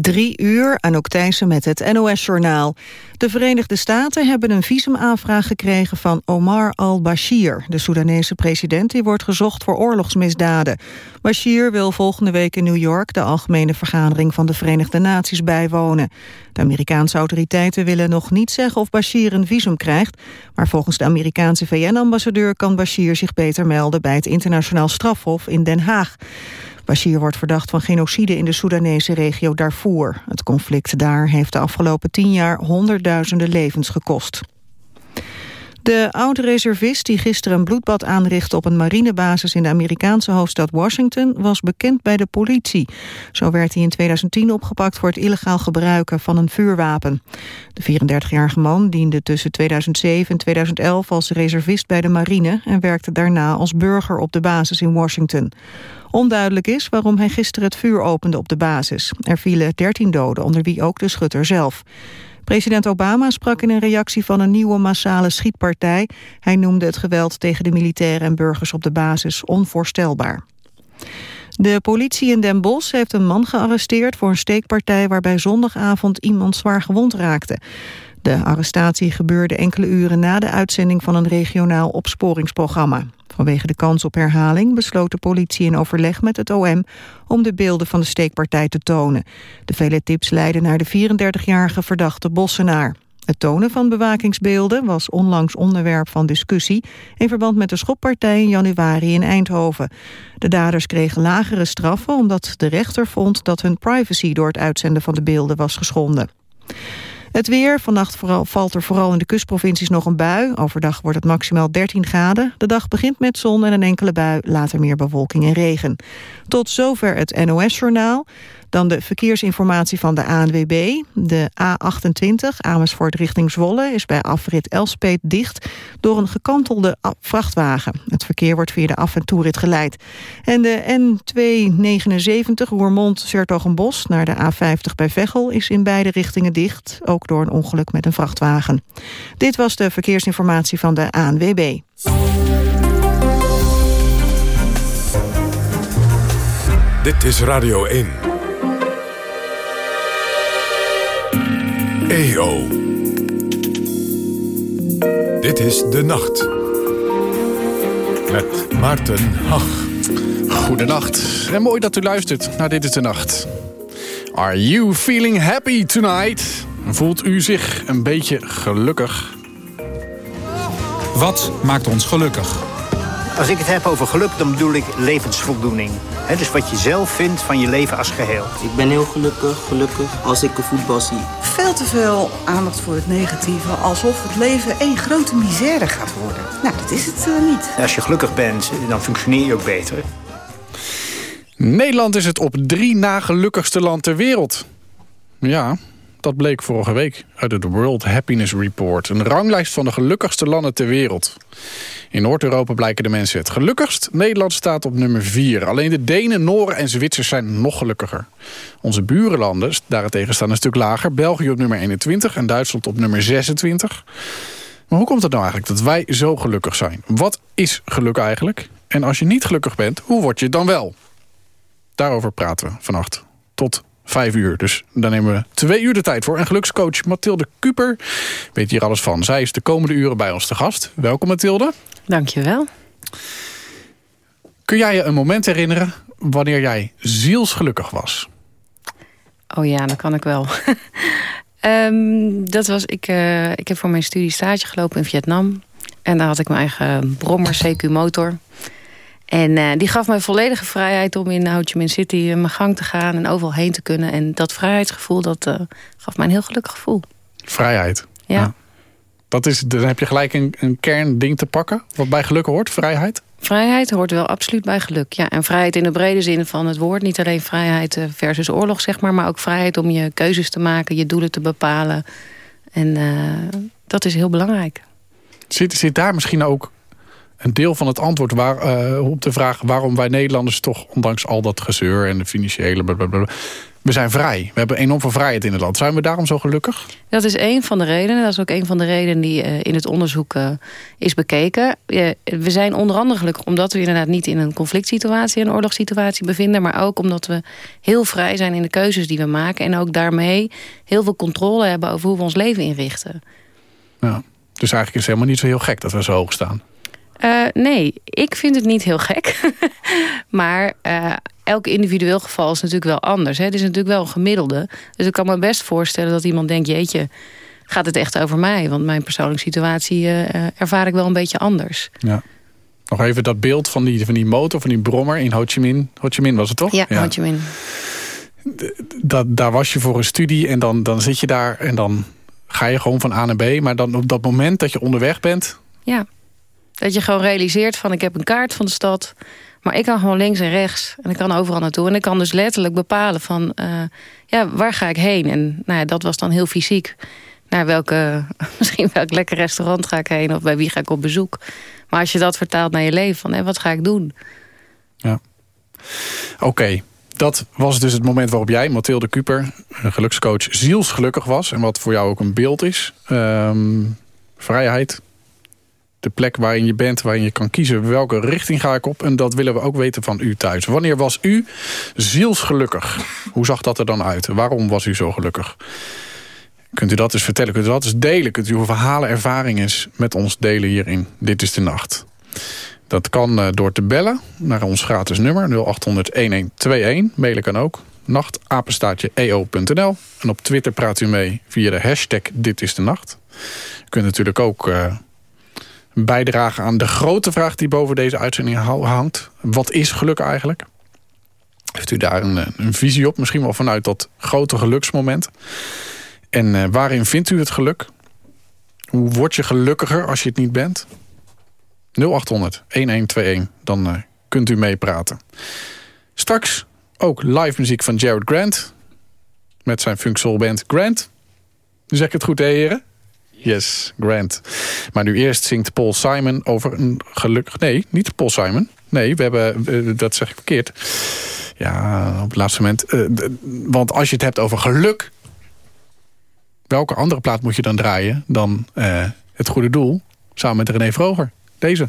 Drie uur, Anouk Thijssen met het NOS-journaal. De Verenigde Staten hebben een visumaanvraag gekregen van Omar al-Bashir... de Soedanese president die wordt gezocht voor oorlogsmisdaden. Bashir wil volgende week in New York... de algemene vergadering van de Verenigde Naties bijwonen. De Amerikaanse autoriteiten willen nog niet zeggen of Bashir een visum krijgt... maar volgens de Amerikaanse VN-ambassadeur kan Bashir zich beter melden... bij het internationaal strafhof in Den Haag. Bashir wordt verdacht van genocide in de Soedanese regio Darfur. Het conflict daar heeft de afgelopen tien jaar honderdduizenden levens gekost. De oud-reservist die gisteren een bloedbad aanrichtte op een marinebasis in de Amerikaanse hoofdstad Washington was bekend bij de politie. Zo werd hij in 2010 opgepakt voor het illegaal gebruiken van een vuurwapen. De 34-jarige man diende tussen 2007 en 2011 als reservist bij de marine en werkte daarna als burger op de basis in Washington. Onduidelijk is waarom hij gisteren het vuur opende op de basis. Er vielen 13 doden, onder wie ook de schutter zelf. President Obama sprak in een reactie van een nieuwe massale schietpartij. Hij noemde het geweld tegen de militairen en burgers op de basis onvoorstelbaar. De politie in Den Bosch heeft een man gearresteerd voor een steekpartij waarbij zondagavond iemand zwaar gewond raakte. De arrestatie gebeurde enkele uren na de uitzending van een regionaal opsporingsprogramma. Vanwege de kans op herhaling besloot de politie in overleg met het OM om de beelden van de steekpartij te tonen. De vele tips leidden naar de 34-jarige verdachte Bossenaar. Het tonen van bewakingsbeelden was onlangs onderwerp van discussie... in verband met de schoppartij in januari in Eindhoven. De daders kregen lagere straffen omdat de rechter vond... dat hun privacy door het uitzenden van de beelden was geschonden. Het weer, vannacht vooral, valt er vooral in de kustprovincies nog een bui. Overdag wordt het maximaal 13 graden. De dag begint met zon en een enkele bui, later meer bewolking en regen. Tot zover het NOS-journaal. Dan de verkeersinformatie van de ANWB. De A28 Amersfoort richting Zwolle is bij afrit Elspet dicht door een gekantelde vrachtwagen. Het verkeer wordt via de af- en toerit geleid. En de N279 Roermond-Sertogenbos naar de A50 bij Veghel is in beide richtingen dicht, ook door een ongeluk met een vrachtwagen. Dit was de verkeersinformatie van de ANWB. Dit is Radio 1. EO. Dit is De Nacht. Met Maarten Hach. Goedenacht. En mooi dat u luistert naar Dit is De Nacht. Are you feeling happy tonight? Voelt u zich een beetje gelukkig? Wat maakt ons gelukkig? Als ik het heb over geluk, dan bedoel ik levensvoldoening. He, dus wat je zelf vindt van je leven als geheel. Ik ben heel gelukkig, gelukkig als ik een voetbal zie. Veel te veel aandacht voor het negatieve, alsof het leven één grote misère gaat worden. Nou, dat is het uh, niet. Als je gelukkig bent, dan functioneer je ook beter. Nederland is het op drie na gelukkigste land ter wereld. Ja, dat bleek vorige week uit het World Happiness Report. Een ranglijst van de gelukkigste landen ter wereld. In Noord-Europa blijken de mensen het gelukkigst. Nederland staat op nummer 4. Alleen de Denen, Noren en Zwitsers zijn nog gelukkiger. Onze burenlanden daarentegen staan een stuk lager. België op nummer 21 en Duitsland op nummer 26. Maar hoe komt het nou eigenlijk dat wij zo gelukkig zijn? Wat is geluk eigenlijk? En als je niet gelukkig bent, hoe word je dan wel? Daarover praten we vannacht. Tot vijf uur. Dus daar nemen we twee uur de tijd voor. En gelukscoach Mathilde Kuper weet hier alles van. Zij is de komende uren bij ons te gast. Welkom Mathilde. Dankjewel. Kun jij je een moment herinneren wanneer jij zielsgelukkig was? Oh ja, dat kan ik wel. um, dat was, ik, uh, ik heb voor mijn studie stage gelopen in Vietnam. En daar had ik mijn eigen brommer, CQ motor. En uh, die gaf mij volledige vrijheid om in Ho Chi Minh City uh, mijn gang te gaan en overal heen te kunnen. En dat vrijheidsgevoel, dat uh, gaf mij een heel gelukkig gevoel. Vrijheid? Ja. ja. Dat is, dan heb je gelijk een, een kernding te pakken, wat bij geluk hoort, vrijheid? Vrijheid hoort wel absoluut bij geluk. Ja, en vrijheid in de brede zin van het woord. Niet alleen vrijheid versus oorlog, zeg maar. Maar ook vrijheid om je keuzes te maken, je doelen te bepalen. En dat is heel belangrijk. Zit, zit daar misschien ook een deel van het antwoord waar, eh, op de vraag... waarom wij Nederlanders toch, ondanks al dat gezeur en de financiële... Blablabla, we zijn vrij. We hebben enorm veel vrijheid in het land. Zijn we daarom zo gelukkig? Dat is een van de redenen. Dat is ook een van de redenen die uh, in het onderzoek uh, is bekeken. Uh, we zijn onder andere gelukkig omdat we inderdaad niet in een conflict situatie... een oorlogssituatie bevinden. Maar ook omdat we heel vrij zijn in de keuzes die we maken. En ook daarmee heel veel controle hebben over hoe we ons leven inrichten. Ja, dus eigenlijk is het helemaal niet zo heel gek dat we zo hoog staan. Uh, nee, ik vind het niet heel gek. maar uh, elk individueel geval is natuurlijk wel anders. Hè? Het is natuurlijk wel een gemiddelde. Dus ik kan me best voorstellen dat iemand denkt... jeetje, gaat het echt over mij? Want mijn persoonlijke situatie uh, ervaar ik wel een beetje anders. Ja. Nog even dat beeld van die, van die motor, van die brommer in Ho Chi Minh. Ho Chi Minh was het toch? Ja, ja. Ho Chi Minh. Dat, daar was je voor een studie en dan, dan zit je daar... en dan ga je gewoon van A naar B. Maar dan op dat moment dat je onderweg bent... Ja dat je gewoon realiseert van ik heb een kaart van de stad. Maar ik kan gewoon links en rechts. En ik kan overal naartoe. En ik kan dus letterlijk bepalen van uh, ja, waar ga ik heen? En nou ja, dat was dan heel fysiek. Naar welke, misschien welk lekker restaurant ga ik heen? Of bij wie ga ik op bezoek? Maar als je dat vertaalt naar je leven, van, hè, wat ga ik doen? Ja. Oké, dat was dus het moment waarop jij, Mathilde Kuper, gelukscoach, zielsgelukkig was. En wat voor jou ook een beeld is. Um, vrijheid, de plek waarin je bent, waarin je kan kiezen welke richting ga ik op. En dat willen we ook weten van u thuis. Wanneer was u zielsgelukkig? Hoe zag dat er dan uit? Waarom was u zo gelukkig? Kunt u dat eens vertellen? Kunt u dat eens delen? Kunt u uw verhalen, ervaringen met ons delen hierin? Dit is de nacht. Dat kan uh, door te bellen naar ons gratis nummer 0800-1121. Mailen kan ook. Nachtapenstaatje eo.nl. En op Twitter praat u mee via de hashtag Dit is de Nacht. U kunt natuurlijk ook... Uh, bijdragen aan de grote vraag die boven deze uitzending hangt. Wat is geluk eigenlijk? Heeft u daar een, een visie op? Misschien wel vanuit dat grote geluksmoment. En uh, waarin vindt u het geluk? Hoe word je gelukkiger als je het niet bent? 0800 1121, dan uh, kunt u meepraten. Straks ook live muziek van Jared Grant. Met zijn funk soul band Grant. Zeg ik het goed, hè, heren? Yes, Grant. Maar nu eerst zingt Paul Simon over een gelukkig... Nee, niet Paul Simon. Nee, we hebben... Uh, dat zeg ik verkeerd. Ja, op het laatste moment. Uh, want als je het hebt over geluk... welke andere plaat moet je dan draaien dan uh, Het Goede Doel... samen met René Vroger? Deze.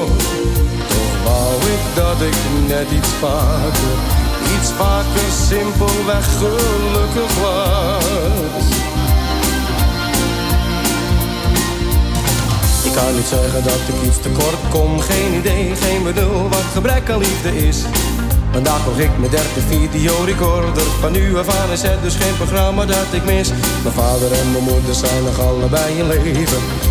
dat ik net iets vaker, iets vaker simpelweg gelukkig was. Ik kan niet zeggen dat ik iets tekort kom, geen idee, geen bedoel wat gebrek aan liefde is. Vandaag nog ik mijn derde videorecorder Van nu af aan is het dus geen programma dat ik mis Mijn vader en mijn moeder zijn nog allebei in leven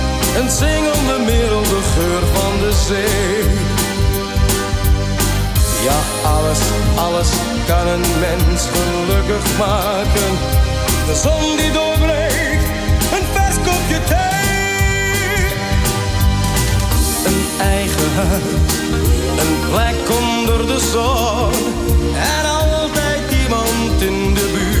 Een zingende middel, de geur van de zee. Ja, alles, alles kan een mens gelukkig maken. De zon die doorbreekt, een vers kopje thee. Een eigen huis, een plek onder de zon. En altijd iemand in de buurt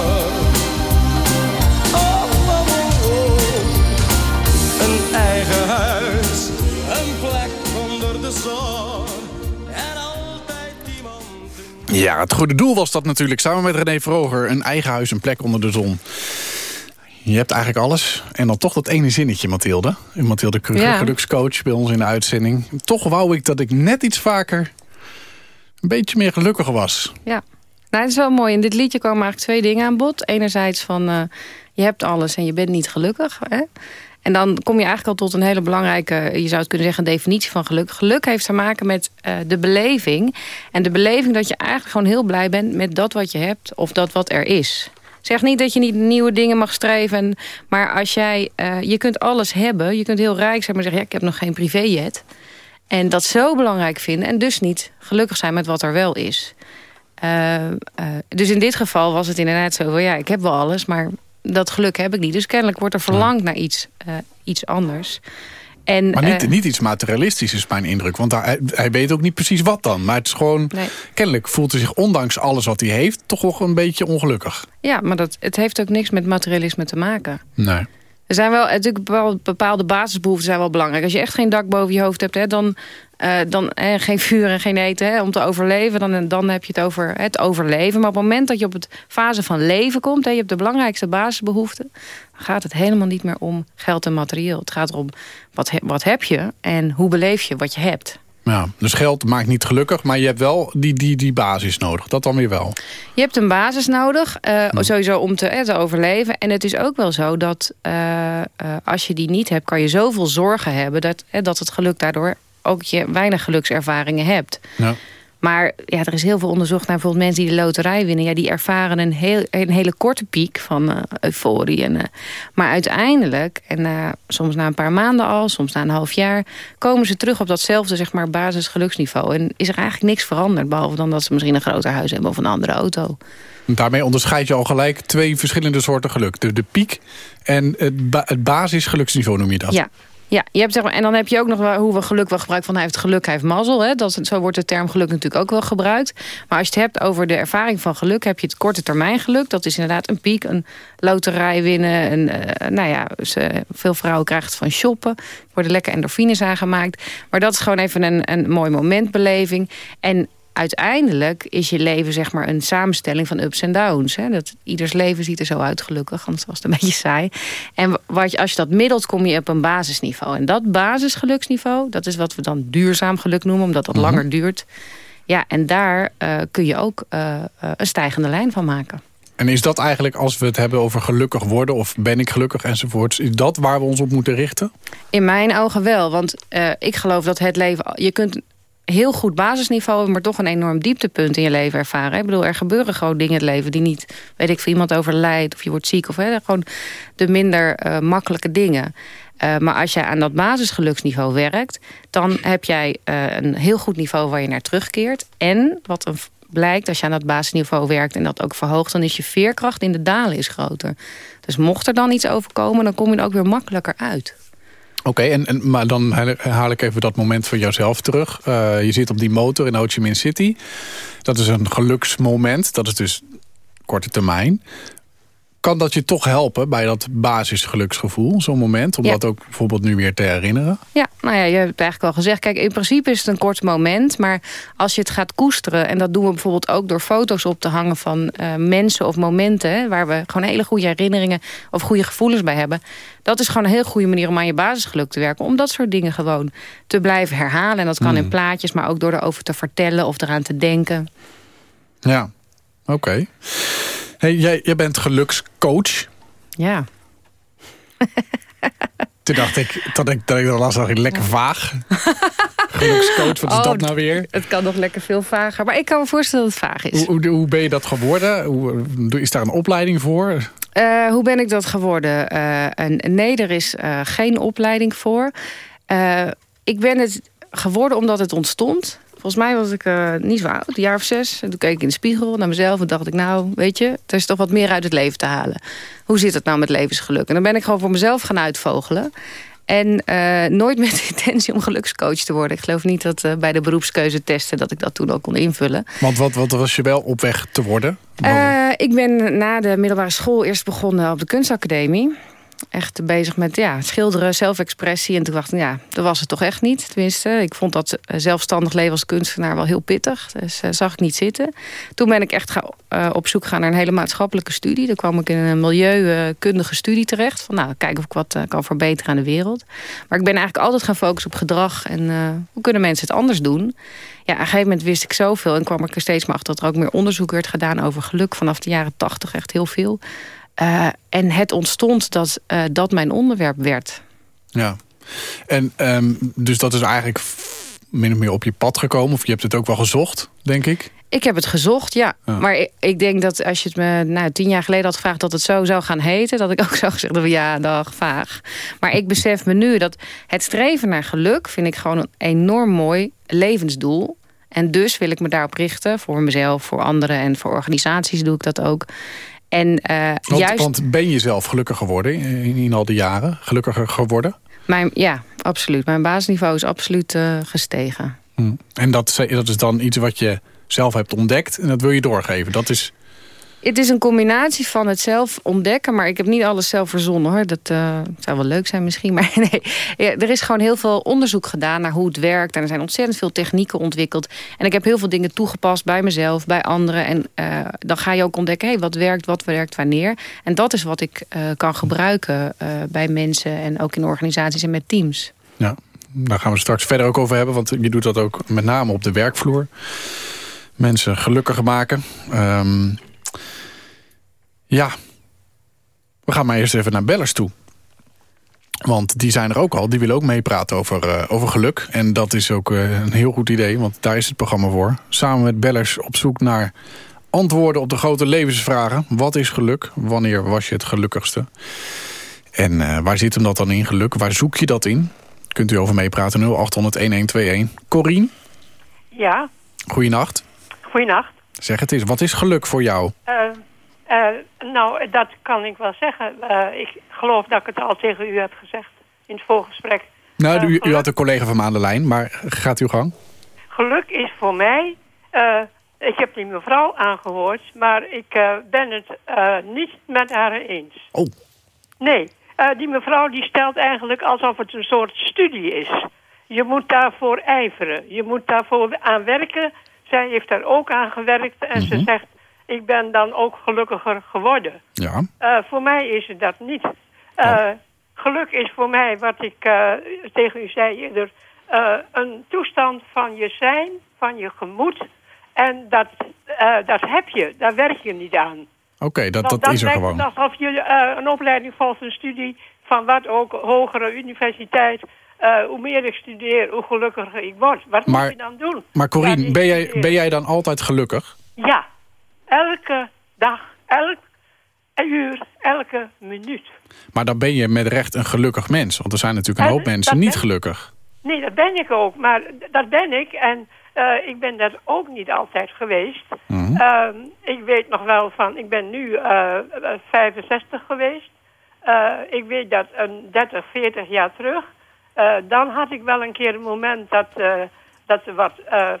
Eigen huis, een plek onder de zon. En altijd iemand in Ja, het goede doel was dat natuurlijk. Samen met René Vroger. Een eigen huis, een plek onder de zon. Je hebt eigenlijk alles. En dan toch dat ene zinnetje, Mathilde. Mathilde Kruger, Ja. gelukscoach bij ons in de uitzending. Toch wou ik dat ik net iets vaker... een beetje meer gelukkig was. Ja, nou, het is wel mooi. In dit liedje komen eigenlijk twee dingen aan bod. Enerzijds van, eh, je hebt alles en je bent niet gelukkig. Hè? En dan kom je eigenlijk al tot een hele belangrijke... je zou het kunnen zeggen, definitie van geluk. Geluk heeft te maken met eh, de beleving. En de beleving dat je eigenlijk gewoon heel blij bent... met dat wat je hebt of dat wat er is. Zeg niet dat je niet nieuwe dingen mag streven. Maar als jij, eh, je kunt alles hebben. Je kunt heel rijk zijn, maar zeggen... Ja, ik heb nog geen privéjet. En dat zo belangrijk vinden. En dus niet gelukkig zijn met wat er wel is. Eh, dus in dit geval was het inderdaad zo... ja, ik heb wel alles, maar dat geluk heb ik niet. Dus kennelijk wordt er verlangd naar iets, eh, iets anders. En, Maar niet, eh, niet iets materialistisch is mijn indruk. Want hij, hij weet ook niet precies wat dan. Maar het is gewoon... Nee. Kennelijk voelt hij zich ondanks alles wat hij heeft... toch wel een beetje ongelukkig. ja, maar dat, het heeft ook niks met materialisme te maken. Nee. Er zijn wel natuurlijk bepaalde basisbehoeften zijn wel belangrijk. Als je echt geen dak boven je hoofd hebt, hè, dan, eh, dan geen vuur en geen eten hè, om te overleven, dan, dan heb je het over het overleven. Maar op het moment dat je op het fase van leven komt, hè, je hebt de belangrijkste basisbehoeften, dan gaat het helemaal niet meer om geld en materieel. Het gaat erom wat, wat heb je en hoe beleef je wat je hebt. Ja, dus geld maakt niet gelukkig, maar je hebt wel die, die, die basis nodig. Dat dan weer wel. Je hebt een basis nodig, eh, sowieso om te, eh, te overleven. En het is ook wel zo dat eh, als je die niet hebt... kan je zoveel zorgen hebben dat, eh, dat het geluk daardoor... ook je weinig gelukservaringen hebt. Ja. Maar ja, er is heel veel onderzocht naar bijvoorbeeld mensen die de loterij winnen. Ja, die ervaren een, heel, een hele korte piek van eh, euforie. En, eh, maar uiteindelijk, en soms na een paar maanden al, soms na een half jaar... komen ze terug op datzelfde zeg maar, basisgeluksniveau. En is er eigenlijk niks veranderd. Behalve dan dat ze misschien een groter huis hebben of een andere auto. Daarmee onderscheid je al gelijk twee verschillende soorten geluk. De, de piek en het, ba het basisgeluksniveau noem je dat. Ja. Ja, je hebt zeg maar, en dan heb je ook nog wel hoe we geluk wel gebruiken van hij heeft geluk, hij heeft mazzel. Hè? Dat, zo wordt de term geluk natuurlijk ook wel gebruikt. Maar als je het hebt over de ervaring van geluk, heb je het korte termijn geluk. Dat is inderdaad een piek, een loterij winnen. Een, eh, nou ja, veel vrouwen krijgen het van shoppen. Worden lekker endorfines aangemaakt. Maar dat is gewoon even een, een mooi momentbeleving. En uiteindelijk is je leven zeg maar een samenstelling van ups en downs. Hè? Dat, ieders leven ziet er zo uit gelukkig, anders was het een beetje saai. En wat je, als je dat middelt, kom je op een basisniveau. En dat basisgeluksniveau, dat is wat we dan duurzaam geluk noemen... omdat dat langer duurt. Ja, en daar eh, kun je ook eh, eh, een stijgende lijn van maken. En is dat eigenlijk, als we het hebben over gelukkig worden... of ben ik gelukkig enzovoorts... is dat waar we ons op moeten richten? In mijn ogen wel, want ik geloof dat het leven... Je kunt heel goed basisniveau maar toch een enorm dieptepunt in je leven ervaren. Ik bedoel, er gebeuren gewoon dingen in het leven die niet... weet ik, voor iemand overlijdt of je wordt ziek... of hè, gewoon de minder eh, makkelijke dingen. Eh, maar als jij aan dat basisgeluksniveau werkt... dan heb jij eh, een heel goed niveau waar je naar terugkeert. En wat blijkt, als je aan dat basisniveau werkt... en dat ook verhoogt, dan is je veerkracht in de dalen is groter. Dus mocht er dan iets overkomen, dan kom je er ook weer makkelijker uit. Oké, en, en, maar dan haal ik even dat moment van jouzelf terug. Uh, je zit op die motor in Ho Chi Minh City. Dat is een geluksmoment. Dat is dus korte termijn kan dat je toch helpen bij dat basisgeluksgevoel, zo'n moment? Om dat ook bijvoorbeeld nu weer te herinneren? Ja, nou ja, je hebt het eigenlijk al gezegd. Kijk, in principe is het een kort moment. Maar als je het gaat koesteren... en dat doen we bijvoorbeeld ook door foto's op te hangen... van uh, mensen of momenten... waar we gewoon hele goede herinneringen of goede gevoelens bij hebben... dat is gewoon een heel goede manier om aan je basisgeluk te werken. Om dat soort dingen gewoon te blijven herhalen. En dat kan in hmm. plaatjes, maar ook door erover te vertellen... of eraan te denken. Ja, oké. Hey, jij, jij bent gelukscoach. Ja. Toen dacht ik, dat ik, dat ik dat las, dacht ik lekker vaag. Gelukscoach, wat is oh, dat nou weer? Het kan nog lekker veel vager. Maar ik kan me voorstellen dat het vaag is. Hoe, hoe, ben je dat geworden? Hoe, is daar een opleiding voor? Uh, hoe ben ik dat geworden? Uh, nee, er is uh, geen opleiding voor. ik ben het geworden omdat het ontstond. Volgens mij was ik uh, niet zo oud, een jaar of zes. En toen keek ik in de spiegel naar mezelf en dacht ik... nou, weet je, er is toch wat meer uit het leven te halen. Hoe zit het nou met levensgeluk? En dan ben ik gewoon voor mezelf gaan uitvogelen. En uh, nooit met de intentie om gelukscoach te worden. Ik geloof niet dat uh, bij de beroepskeuze testen... dat ik dat toen ook kon invullen. Want wat, wat was je wel op weg te worden? ik ben na de middelbare school eerst begonnen op de kunstacademie echt bezig met ja, schilderen, zelfexpressie. En toen dacht ik, ja, dat was het toch echt niet. Tenminste, ik vond dat eh, zelfstandig leven als kunstenaar wel heel pittig. Dus uh, zag ik niet zitten. Toen ben ik echt ga, uh, op zoek gaan naar een hele maatschappelijke studie. Toen kwam ik in een milieukundige studie terecht. Van nou, kijken of ik wat kan verbeteren aan de wereld. Maar ik ben eigenlijk altijd gaan focussen op gedrag. En hoe kunnen mensen het anders doen? Ja, op een gegeven moment wist ik zoveel. En kwam ik er steeds maar achter dat er ook meer onderzoek werd gedaan over geluk. Vanaf de jaren tachtig echt heel veel. Uh, en het ontstond dat uh, dat mijn onderwerp werd. Ja, en um, dus dat is eigenlijk min of meer op je pad gekomen? Of je hebt het ook wel gezocht, denk ik? Ik heb het gezocht, ja. Maar ik, ik, denk dat als je het me nou, tien jaar geleden had gevraagd... dat het zo zou gaan heten, dat ik ook zou zeggen... ja, dag, vaag. Maar ik besef me nu dat het streven naar geluk... vind ik gewoon een enorm mooi levensdoel. En dus wil ik me daarop richten, voor mezelf, voor anderen... en voor organisaties doe ik dat ook. En, uh, want, juist... want ben je zelf gelukkiger geworden in, in, al die jaren? Gelukkiger geworden? Mijn, ja, absoluut. Mijn basisniveau is absoluut uh, gestegen. Hm. En dat, dat is dan iets wat je zelf hebt ontdekt en dat wil je doorgeven. Dat is het is een combinatie van het zelf ontdekken. Maar ik heb niet alles zelf verzonnen hoor. Dat uh, zou wel leuk zijn misschien. Maar nee, ja, er is gewoon heel veel onderzoek gedaan naar hoe het werkt. En er zijn ontzettend veel technieken ontwikkeld. En ik heb heel veel dingen toegepast bij mezelf, bij anderen. En uh, dan ga je ook ontdekken, hey, wat werkt, wat werkt, wanneer. En dat is wat ik uh, kan gebruiken bij mensen. En ook in organisaties en met teams. Ja, daar gaan we straks verder ook over hebben. Want je doet dat ook met name op de werkvloer. Mensen gelukkiger maken. Um, ja, we gaan maar eerst even naar bellers toe. Want die zijn er ook al. Die willen ook meepraten over, uh, over geluk. En dat is ook uh, een heel goed idee, want daar is het programma voor. Samen met bellers op zoek naar antwoorden op de grote levensvragen. Wat is geluk? Wanneer was je het gelukkigste? En uh, waar zit hem dat dan in, geluk? Waar zoek je dat in? Kunt u over meepraten, 0800-1121. Corien? Ja? Goeienacht. Goeienacht. Zeg het eens, wat is geluk voor jou? Uh, nou, dat kan ik wel zeggen. Uh, ik geloof dat ik het al tegen u heb gezegd in het voorgesprek. Nou, u, u, had een collega van me aan de lijn, maar gaat uw gang? Geluk is voor mij... ik heb die mevrouw aangehoord, maar ik ben het niet met haar eens. Oh. Nee, die mevrouw die stelt eigenlijk alsof het een soort studie is. Je moet daarvoor ijveren. Je moet daarvoor aan werken. Zij heeft daar ook aan gewerkt en ze mhm. zegt ik ben dan ook gelukkiger geworden. Ja. Uh, voor mij is het dat niet. Uh, Geluk is voor mij, wat ik uh, tegen u zei eerder... een toestand van je zijn, van je gemoed. En dat, dat heb je, daar werk je niet aan. Oké, okay, dat, dat, dat, is er gewoon. alsof je een opleiding volgt, een studie... van wat ook, hogere universiteit... hoe meer ik studeer, hoe gelukkiger ik word. Wat moet je dan doen? Maar Corine, ben, jij, ben jij dan altijd gelukkig? Ja, elke dag, elk uur, elke minuut. Maar dan ben je met recht een gelukkig mens. Want er zijn natuurlijk een hoop mensen niet gelukkig. Nee, dat ben ik ook. Maar dat ben ik. En uh, ik ben dat ook niet altijd geweest. Mm uh, ik weet nog wel van... Ik ben nu uh, eh, 65 geweest. Ik weet dat een 30, 40 jaar terug... Eh, dan had ik wel een keer een moment dat, eh, dat er wat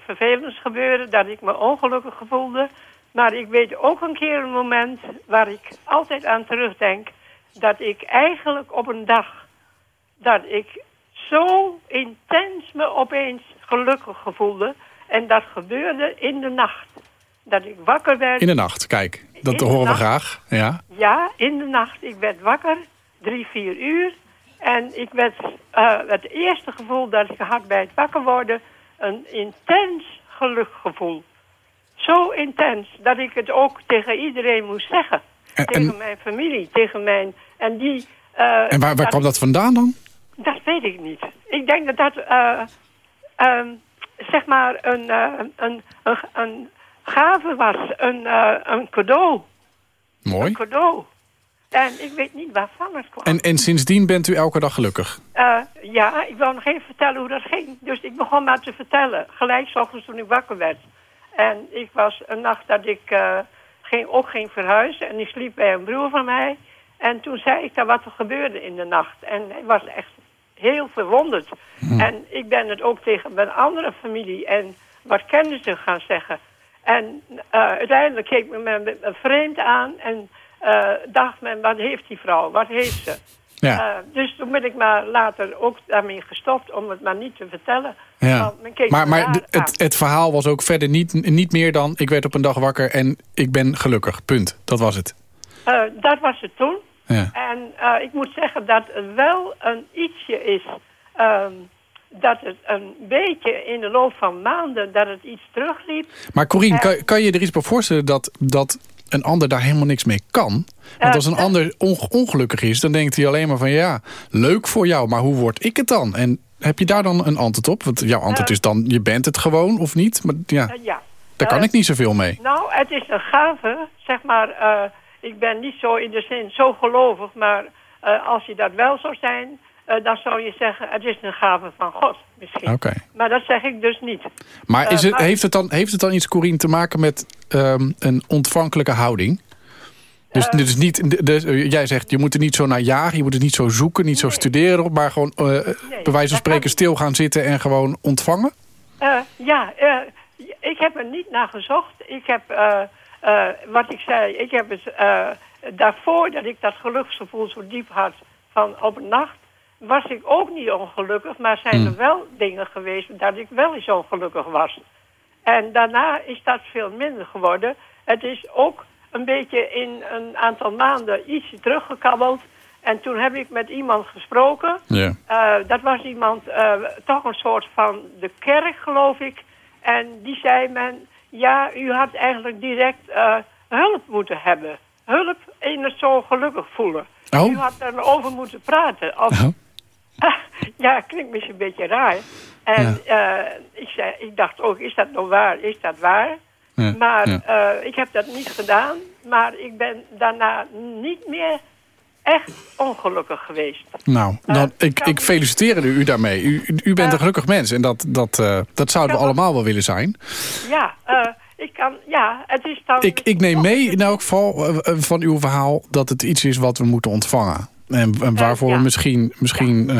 vervelends gebeurde, dat ik me ongelukkig voelde. Maar ik weet ook een keer een moment waar ik altijd aan terugdenk, dat ik eigenlijk op een dag, dat ik zo intens me opeens gelukkig gevoelde. En dat gebeurde in de nacht. Dat ik wakker werd. In de nacht, kijk. Dat horen we graag. Ja. ja, in de nacht. Ik werd wakker, drie, vier uur. En ik werd, uh, het eerste gevoel dat ik had bij het wakker worden... een intens gelukgevoel. Zo intens dat ik het ook tegen iedereen moest zeggen. En, tegen mijn familie, tegen mijn... En, die, uh, en waar, waar kwam dat vandaan dan? Dat weet ik niet. Ik denk dat dat, uh, um, zeg maar, een, uh, een, een, een, gave was. Een, een cadeau. Mooi. Een cadeau. En ik weet niet waarvan het kwam. En, en sindsdien bent u elke dag gelukkig? ja, ik wil nog even vertellen hoe dat ging. Dus ik begon maar te vertellen. Gelijk s ochtends toen ik wakker werd. En ik was een nacht dat ik ging, ook ging verhuizen. En ik sliep bij een broer van mij. En toen zei ik daar wat er gebeurde in de nacht. En hij was echt heel verwonderd. Hm. En ik ben het ook tegen mijn andere familie en wat kennen ze gaan zeggen. En uh, uiteindelijk keek men me vreemd aan en uh, dacht men, wat heeft die vrouw, wat heeft ze? Ja. Uh, dus toen ben ik maar later ook daarmee gestopt om het maar niet te vertellen. Ja. maar maar het, het verhaal was ook verder niet, niet meer dan... ik werd op een dag wakker en ik ben gelukkig, punt. Dat was het. dat was het toen. Ja. En uh, ik moet zeggen dat het wel een ietsje is... Um, dat het een beetje in de loop van maanden dat het iets terugliep. Maar Corine, kan, kan, je er iets bij voorstellen dat, dat een ander daar helemaal niks mee kan? Want als een ander ongelukkig is, dan denkt hij alleen maar van... ja, leuk voor jou, maar hoe word ik het dan? En heb je daar dan een antwoord op? Want jouw antwoord uh, is dan, je bent het gewoon of niet? Maar ja, ja. daar kan ik niet zoveel mee. Nou, het is een gave, zeg maar ik ben niet zo in de zin zo gelovig, maar uh, als je dat wel zou zijn, uh, dan zou je zeggen, het is een gave van God misschien. Okay. Maar dat zeg ik dus niet. Maar, is het, maar... heeft, het dan, heeft het dan iets, Corine, te maken met um, een ontvankelijke houding? Dus, uh, dus niet, dus, jij zegt, je moet er niet zo naar jagen, je moet het niet zo zoeken, niet zo studeren, maar gewoon nee, bij wijze van spreken stil gaan zitten en gewoon ontvangen? ja, ik heb er niet naar gezocht. Ik heb wat ik zei, ik heb het daarvoor dat ik dat geluksgevoel zo diep had van op een nacht, was ik ook niet ongelukkig, maar zijn mm. er wel dingen geweest dat ik wel eens ongelukkig was. En daarna is dat veel minder geworden. Het is ook een beetje in een aantal maanden ietsje teruggekabbeld. En toen heb ik met iemand gesproken. Yeah. Uh, dat was iemand, uh, toch een soort van de kerk, geloof ik. En die zei men, ja, u had eigenlijk direct uh, hulp moeten hebben. Hulp in het zo gelukkig voelen. Oh. U had erover moeten praten. Of, oh. ja, klinkt misschien een beetje raar. En ja. uh, ik, zei, ik dacht ook, is dat nou waar? Is dat waar? Ja. Maar ja. Uh, ik heb dat niet gedaan. Maar ik ben daarna niet meer echt ongelukkig geweest. Nou, dan, ik, ik feliciteer u, daarmee. U, u bent een gelukkig mens en dat, dat, dat zouden we allemaal wel willen zijn. Ja, ik kan, ja, het is dan... Ik, ik neem mee in elk geval van uw verhaal dat het iets is wat we moeten ontvangen. En, en waarvoor we misschien, misschien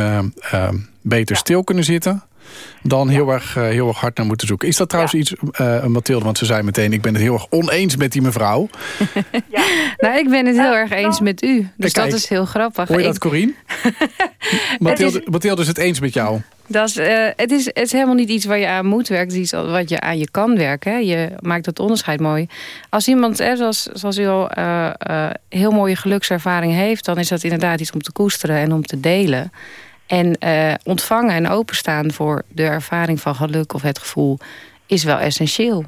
beter stil kunnen zitten dan heel, erg, uh, heel erg hard naar moeten zoeken. Is dat trouwens ja. iets, uh, Mathilde, want ze zei meteen... ik ben het heel erg oneens met die mevrouw. ja. nou, ik ben het heel erg eens met u. Dus Kijk, dat is heel grappig. Hoor je dat, Corine? Mathilde, is, Mathilde is het eens met jou. Dat is, uh, het, is, het is helemaal niet iets waar je aan moet werken. Het is iets wat je aan je kan werken. Hè. Je maakt dat onderscheid mooi. Als iemand, hè, zoals, zoals u al heel mooie gelukservaring heeft... dan is dat inderdaad iets om te koesteren en om te delen... En uh, ontvangen en openstaan voor de ervaring van geluk of het gevoel is wel essentieel.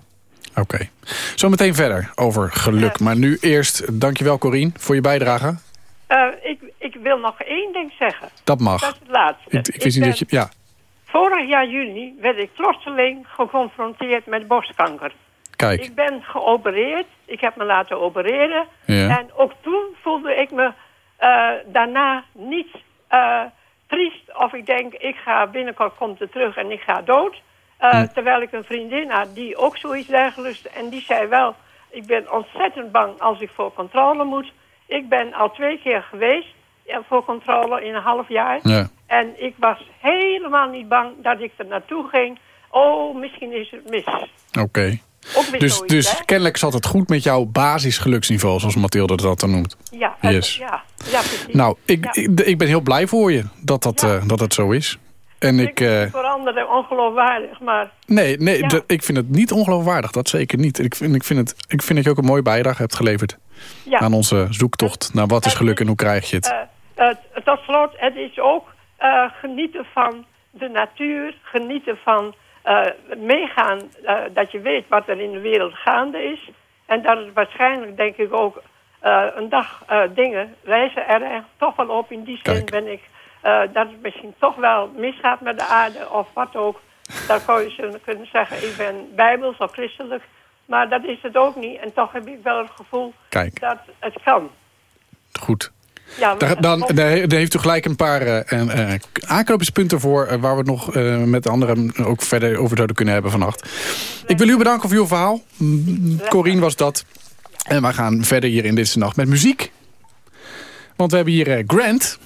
Oké. Okay. Zometeen verder over geluk. Ja. Maar nu eerst, dankjewel Corine voor je bijdrage. Uh, ik, ik wil nog één ding zeggen. Dat mag. Dat is het laatste. Ik, ik wist niet dat je... Ja. Vorig jaar juni werd ik plotseling geconfronteerd met borstkanker. Kijk. Ik ben geopereerd. Ik heb me laten opereren. Ja. En ook toen voelde ik me uh, daarna niet... Uh, triest of ik denk, ik ga binnenkort komt er terug en ik ga dood. Uh, hm. Terwijl ik een vriendin had die ook zoiets dergelijks... en die zei wel, ik ben ontzettend bang als ik voor controle moet. Ik ben al twee keer geweest ja, voor controle in een half jaar. Ja. En ik was helemaal niet bang dat ik er naartoe ging. Oh, misschien is het mis. Oké. Ook weer Dus, zoiets, dus hè? kennelijk zat het goed met jouw basisgeluksniveau, zoals Mathilde dat dan noemt. Ja, Yes. ja, ja, precies. Nou, ik, Ja. ik, ik ben heel blij voor je dat dat, eh, dat, dat zo is. En ik... Ik vind eh, het voor anderen ongeloofwaardig, maar nee, nee Ja. ik vind het niet ongeloofwaardig. Dat zeker niet. Ik vind, ik, vind het, ik vind dat je ook een mooie bijdrage hebt geleverd... ja. aan onze zoektocht naar wat is Het geluk en hoe krijg je het. Eh, eh, tot slot, het is ook genieten van de natuur, genieten van eh, meegaan, eh, dat je weet wat er in de wereld gaande is. En dat het waarschijnlijk, denk ik ook, eh, een dag dingen wijzen er toch wel op. In die zin Kijk. ben ik dat het misschien toch wel misgaat met de aarde of wat ook. Dan zou je kunnen zeggen, ik ben bijbels of christelijk. Maar dat is het ook niet. En toch heb ik wel het gevoel Kijk. dat het kan. Goed. Ja, maar dan, daar heeft u gelijk een paar aanknopingspunten voor... waar we het nog eh, met de anderen ook verder over zouden kunnen hebben vannacht. Ik wil u bedanken voor uw verhaal. Corine was dat. En we gaan verder hier in deze nacht met muziek. Want we hebben hier Grant,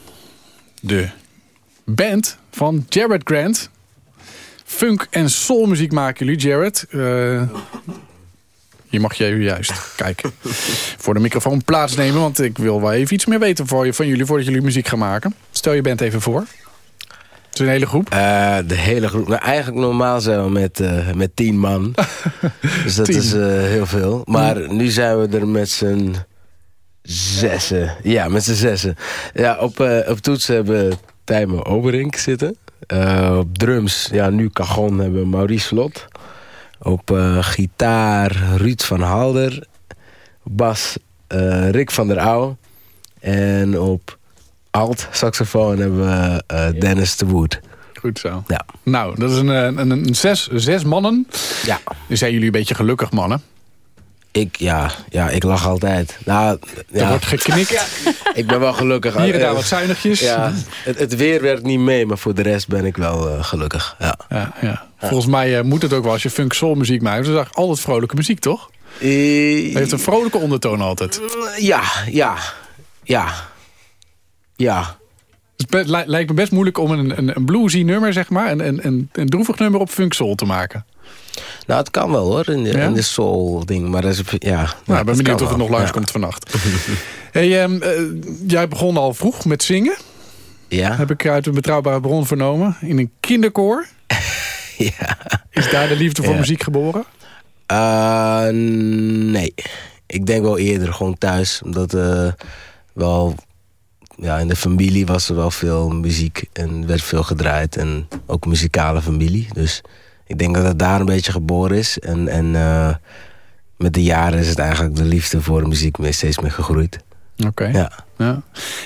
de band van Jared Grant. Funk en soulmuziek maken jullie, Jared. Je mag je juist kijken. voor de microfoon plaatsnemen, want ik wil wel even iets meer weten voor je, van jullie voordat jullie muziek gaan maken. Stel je band even voor. Het is een hele groep. Eh, de hele groep. Nou, eigenlijk normaal zijn we met, eh, met tien man. dus dat Tien. is eh, heel veel. Maar nu zijn we er met z'n zessen. Ja, met z'n zessen. Ja, op, op toetsen hebben we Tijmen Oberink zitten. Op drums, ja, nu cajon hebben we Maurice Slot. Op eh, gitaar Ruud van Halder. Bas eh, Rick van der Auw. En op alt saxofoon hebben we eh, Dennis de Wood. Goed zo. Ja. Nou, dat is een, een, een, zes, zes mannen. Ja. Dus zijn jullie een beetje gelukkig mannen. Ik, ja, ja, ik lach altijd. Nou, Er ja, wordt geknikt. ik ben wel gelukkig. Hier en daar Eh, wat zuinigjes. Ja, het, het weer werkt niet mee, maar voor de rest ben ik wel eh, gelukkig. Ja. Ja, ja. Volgens mij eh, moet het ook wel als je funk soul muziek maakt. Dan is het altijd vrolijke muziek, toch? Het heeft een vrolijke ondertoon altijd. ja, ja, ja, ja. Het lijkt me best moeilijk om een, een, een bluesy nummer, zeg maar... een, een, een, een droevig nummer op funk soul te maken. Nou, het kan wel hoor, in de, Ja? in de soul ding. Maar dat is, ja, Nou, ik ben benieuwd of het nog langskomt vannacht. hey, eh, jij begon al vroeg met zingen. Ja, Heb ik uit een betrouwbare bron vernomen. In een kinderkoor. ja. Is daar de liefde voor Ja. muziek geboren? Eh, nee. Ik denk wel eerder gewoon thuis. Omdat eh, wel... Ja, in de familie was er wel veel muziek en werd veel gedraaid. En ook muzikale familie. Dus ik denk dat het daar een beetje geboren is. En, en eh, met de jaren is het eigenlijk de liefde voor de muziek meer steeds meer gegroeid. Oké. Ja. Ja.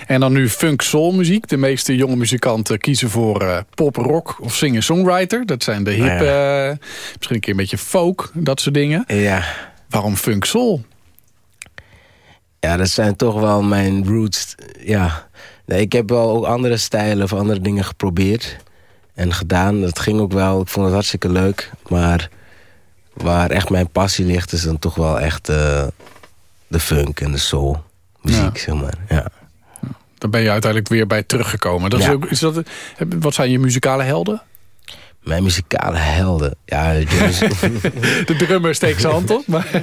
En dan nu funk soul muziek. De meeste jonge muzikanten kiezen voor eh, pop, rock of singer-songwriter. Dat zijn de hip, Ah, ja. eh, misschien een keer een beetje folk, dat soort dingen. Ja. Waarom funk soul? Ja, dat zijn toch wel mijn roots. Ja. Nee, ik heb wel ook andere stijlen of andere dingen geprobeerd. En gedaan. Dat ging ook wel. Ik vond het hartstikke leuk. Maar waar echt mijn passie ligt... is dan toch wel echt eh, de funk en de soul muziek, zeg maar. Ja. Daar ben je uiteindelijk weer bij teruggekomen. Dat is ook, is dat, wat zijn je muzikale helden? Mijn muzikale helden. Ja, De drummer steekt zijn hand op. Maar...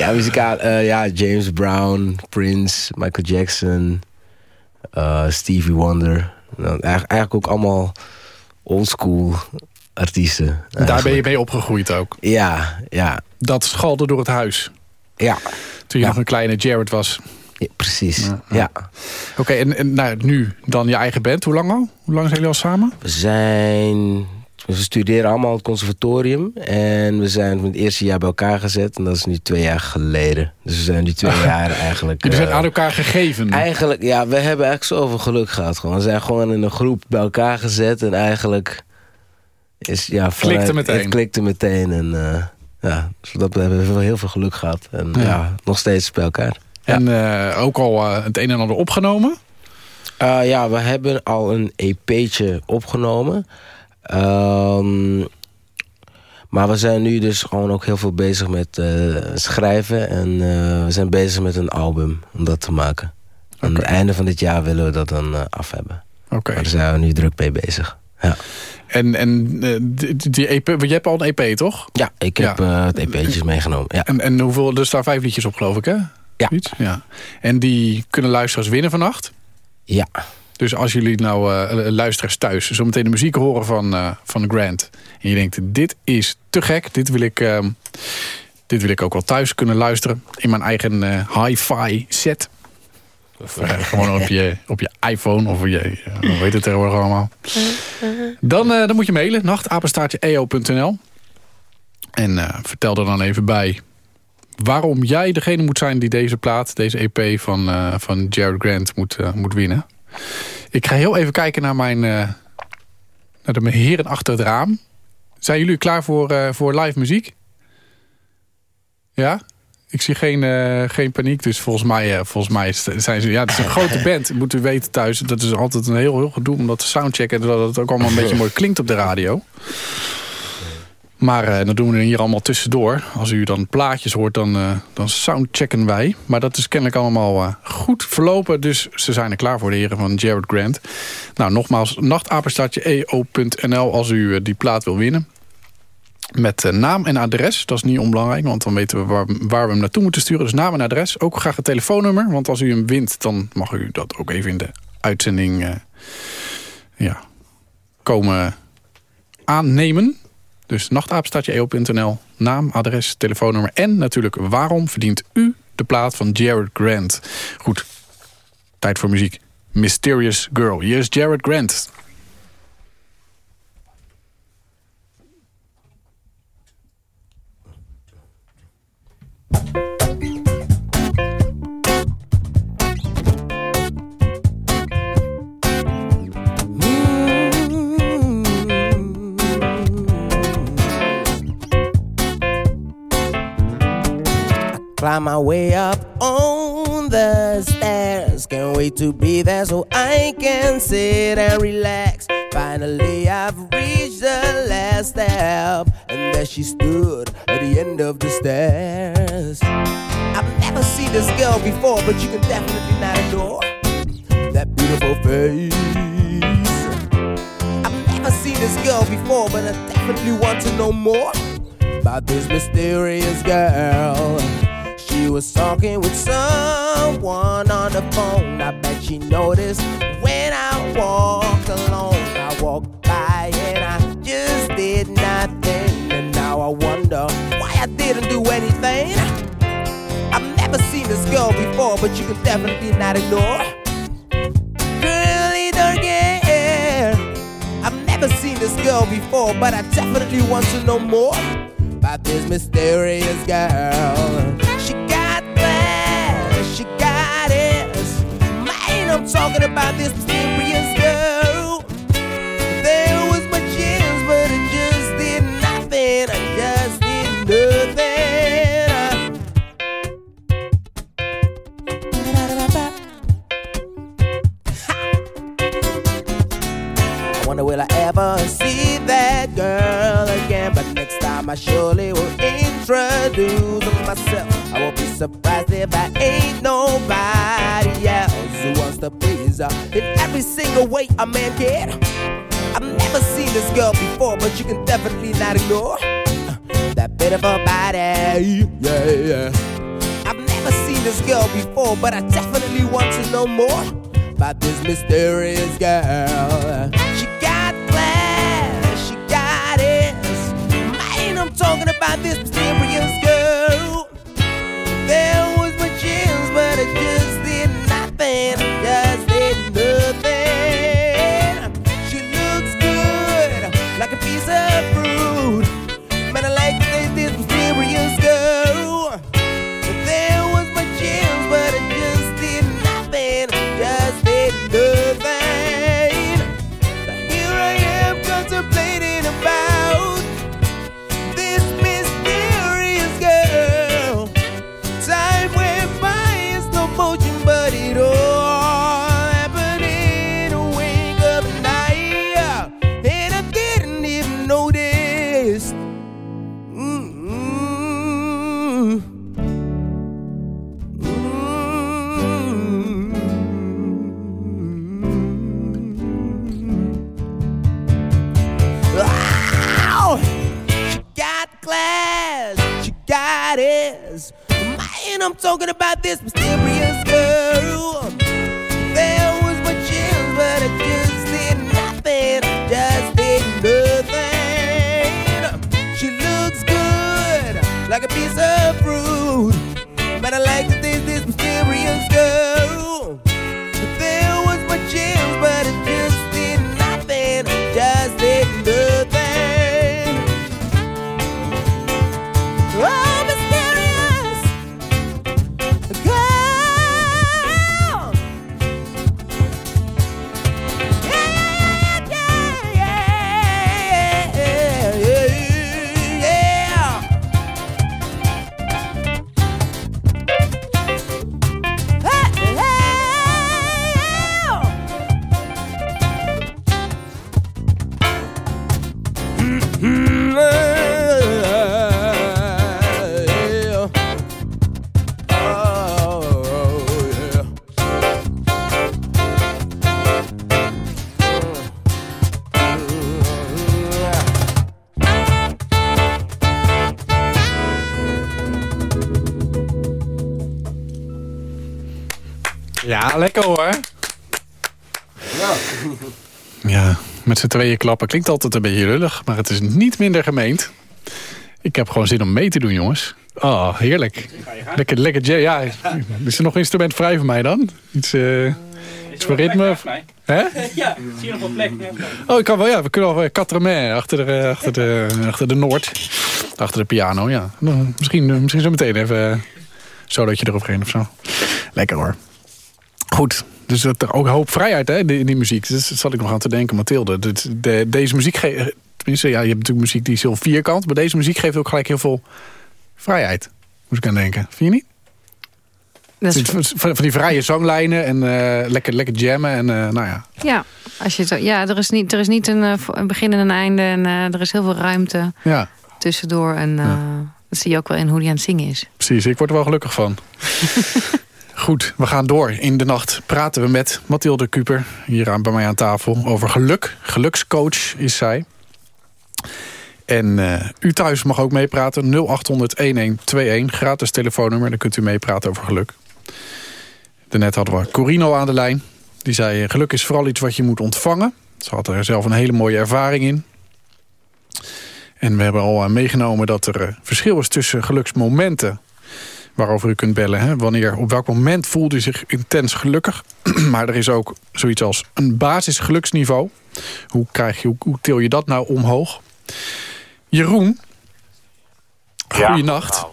ja, muzikaal, eh, ja, James Brown, Prince, Michael Jackson, eh, Stevie Wonder. Nou, eigenlijk, ook allemaal oldschool artiesten. Daar ben je mee opgegroeid ook. Ja, ja, Dat schalde door het huis. ja. Toen je Ja. nog een kleine Jared was. Ja, precies. Ja, Oké, en, en nou, nu dan je eigen band. Hoe lang al? Hoe lang zijn jullie al samen? We zijn... We studeren allemaal het conservatorium. En we zijn het eerste jaar bij elkaar gezet. En dat is nu twee jaar geleden. Dus we zijn nu twee jaar eigenlijk... Jullie zijn eh, aan elkaar gegeven. Eigenlijk, ja, we hebben eigenlijk zoveel geluk gehad. Gewoon. We zijn gewoon in een groep bij elkaar gezet. En eigenlijk... Is, ja, vanuit- Klikte meteen. Het klikte meteen. En eh, ja, zodat we hebben heel veel geluk gehad. En Ja. ja, nog steeds bij elkaar. En eh, ook al eh, het een en ander opgenomen. Uh, ja, we hebben al een EP'tje opgenomen. Um, maar we zijn nu dus gewoon ook heel veel bezig met uh, schrijven. En uh, we zijn bezig met een album om dat te maken. Aan het einde van dit jaar willen we dat dan uh, af hebben. Oké. Daar zijn we nu druk mee bezig. Ja. En, en die, die EP, je hebt al een EP, toch? Ja, ik heb ja. het EP'tjes meegenomen. Ja. En, en hoeveel, er staan vijf liedjes op, geloof ik, hè? Ja. Ja. En die kunnen luisteraars winnen vannacht? Ja. Dus als jullie nou uh, luisteraars thuis zometeen de muziek horen van, uh, van Grant... en je denkt, dit is te gek, dit wil ik, uh, dit wil ik ook wel thuis kunnen luisteren... in mijn eigen uh, hi-fi set... Of gewoon op je, op je iPhone of je, hoe heet het tegenwoordig allemaal. Dan, dan moet je mailen, nachtapenstaartje.eo.nl. En vertel er dan even bij waarom jij degene moet zijn die deze plaat, deze EP van, van Jared Grant moet, moet winnen. Ik ga heel even kijken naar mijn uh, naar de heren achter het raam. Zijn jullie klaar voor, uh, voor live muziek? Ja? Ik zie geen, uh, geen paniek, dus volgens mij, volgens mij zijn ze... Ja, het is een grote band, moet u weten thuis. Dat is altijd een heel, heel gedoe om dat te soundchecken... en dat het ook allemaal een beetje mooi klinkt op de radio. Maar uh, dat doen we hier allemaal tussendoor. Als u dan plaatjes hoort, dan, uh, dan soundchecken wij. Maar dat is kennelijk allemaal uh, goed verlopen. Dus ze zijn er klaar voor, de heren van Jared Grant. Nou, nogmaals, nachtapenstaartje.eo.nl als u die plaat wil winnen. Met naam en adres, dat is niet onbelangrijk. Want dan weten we waar, waar we hem naartoe moeten sturen. Dus naam en adres, ook graag het telefoonnummer. Want als u hem wint, dan mag u dat ook even in de uitzending ja, komen aannemen. Dus nachtapenstaatje.eo.nl, naam, adres, telefoonnummer en natuurlijk waarom verdient u de plaat van Jared Grant. Goed, tijd voor muziek. Mysterious Girl. Hier is Jared Grant. Climb my way up on the stairs. Can't wait to be there so I can sit and relax. Finally, I've reached the last step, and there she stood at the end of the stairs. I've never seen this girl before, but you can definitely not adore that beautiful face. I've never seen this girl before, but I definitely want to know more about this mysterious girl. She was talking with someone on the phone. I bet she noticed when I walk alone. I walked by and I just did nothing. And now I wonder why I didn't do anything. I've never seen this girl before, but you can definitely not ignore. Girlie dark hair. I've never seen this girl before, but I definitely want to know more about this mysterious girl. She got ass. Man, I'm talking about this mysterious girl. There was my chance, but I just did nothing. I just did nothing. I wonder will I ever see that girl again? But time I surely will introduce myself. I won't be surprised if I ain't nobody else who wants to please her in every single way a man can. I've never seen this girl before, but you can definitely not ignore that bit of her body. Yeah, yeah. I've never seen this girl before, but I definitely want to know more about this mysterious girl. Talking about this mysterious lekker hoor. Ja. Ja, met z'n tweeën klappen klinkt altijd een beetje lullig, maar het is niet minder gemeend. Ik heb gewoon zin om mee te doen, jongens. Oh, heerlijk. Lekker, lekker. Ja, is er nog een instrument vrij voor mij dan? Iets, eh, iets voor ritme? Hè? Ja, zie je nog wel plek? Oh, ik kan wel, ja. We kunnen wel quatre achter de, eh, achter, de, achter de Noord. Achter de piano, ja. Nou, Misschien, eh, misschien zo meteen even eh, zo dat je erop ging of zo. Lekker hoor. Goed, dus dat er ook een hoop vrijheid hè, in die, die muziek. Dus daar zat ik nog aan te denken, Mathilde. De, deze muziek geeft... Tenminste, ja, je hebt natuurlijk muziek die is heel vierkant. Maar deze muziek geeft ook gelijk heel veel vrijheid. Moest ik aan denken. Vind je niet? Dat is- Van, van die vrije zanglijnen en eh, lekker, lekker jammen. En eh, nou ja, Ja, als je het, ja er, is niet, er is niet een, eh, een begin en een einde. En eh, er is heel veel ruimte ja, tussendoor. En eh, dat zie je ook wel in hoe hij aan het zingen is. precies. Ik word er wel gelukkig van. Goed, we gaan door. In de nacht praten we met Mathilde Kuper. Hier aan, bij mij aan tafel. Over geluk. Gelukscoach is zij. En eh, u thuis mag ook meepraten. 0800-1121. Gratis telefoonnummer. Dan kunt u meepraten over geluk. Daarnet hadden we Corino aan de lijn. Die zei, eh, geluk is vooral iets wat je moet ontvangen. Ze had er zelf een hele mooie ervaring in. En we hebben al eh, meegenomen dat er verschil is tussen geluksmomenten... waarover u kunt bellen. Hè? Wanneer, op welk moment voelt u zich intens gelukkig? maar er is ook zoiets als een basisgeluksniveau. Hoe, krijg je, hoe, hoe til je dat nou omhoog? Jeroen, goeienacht.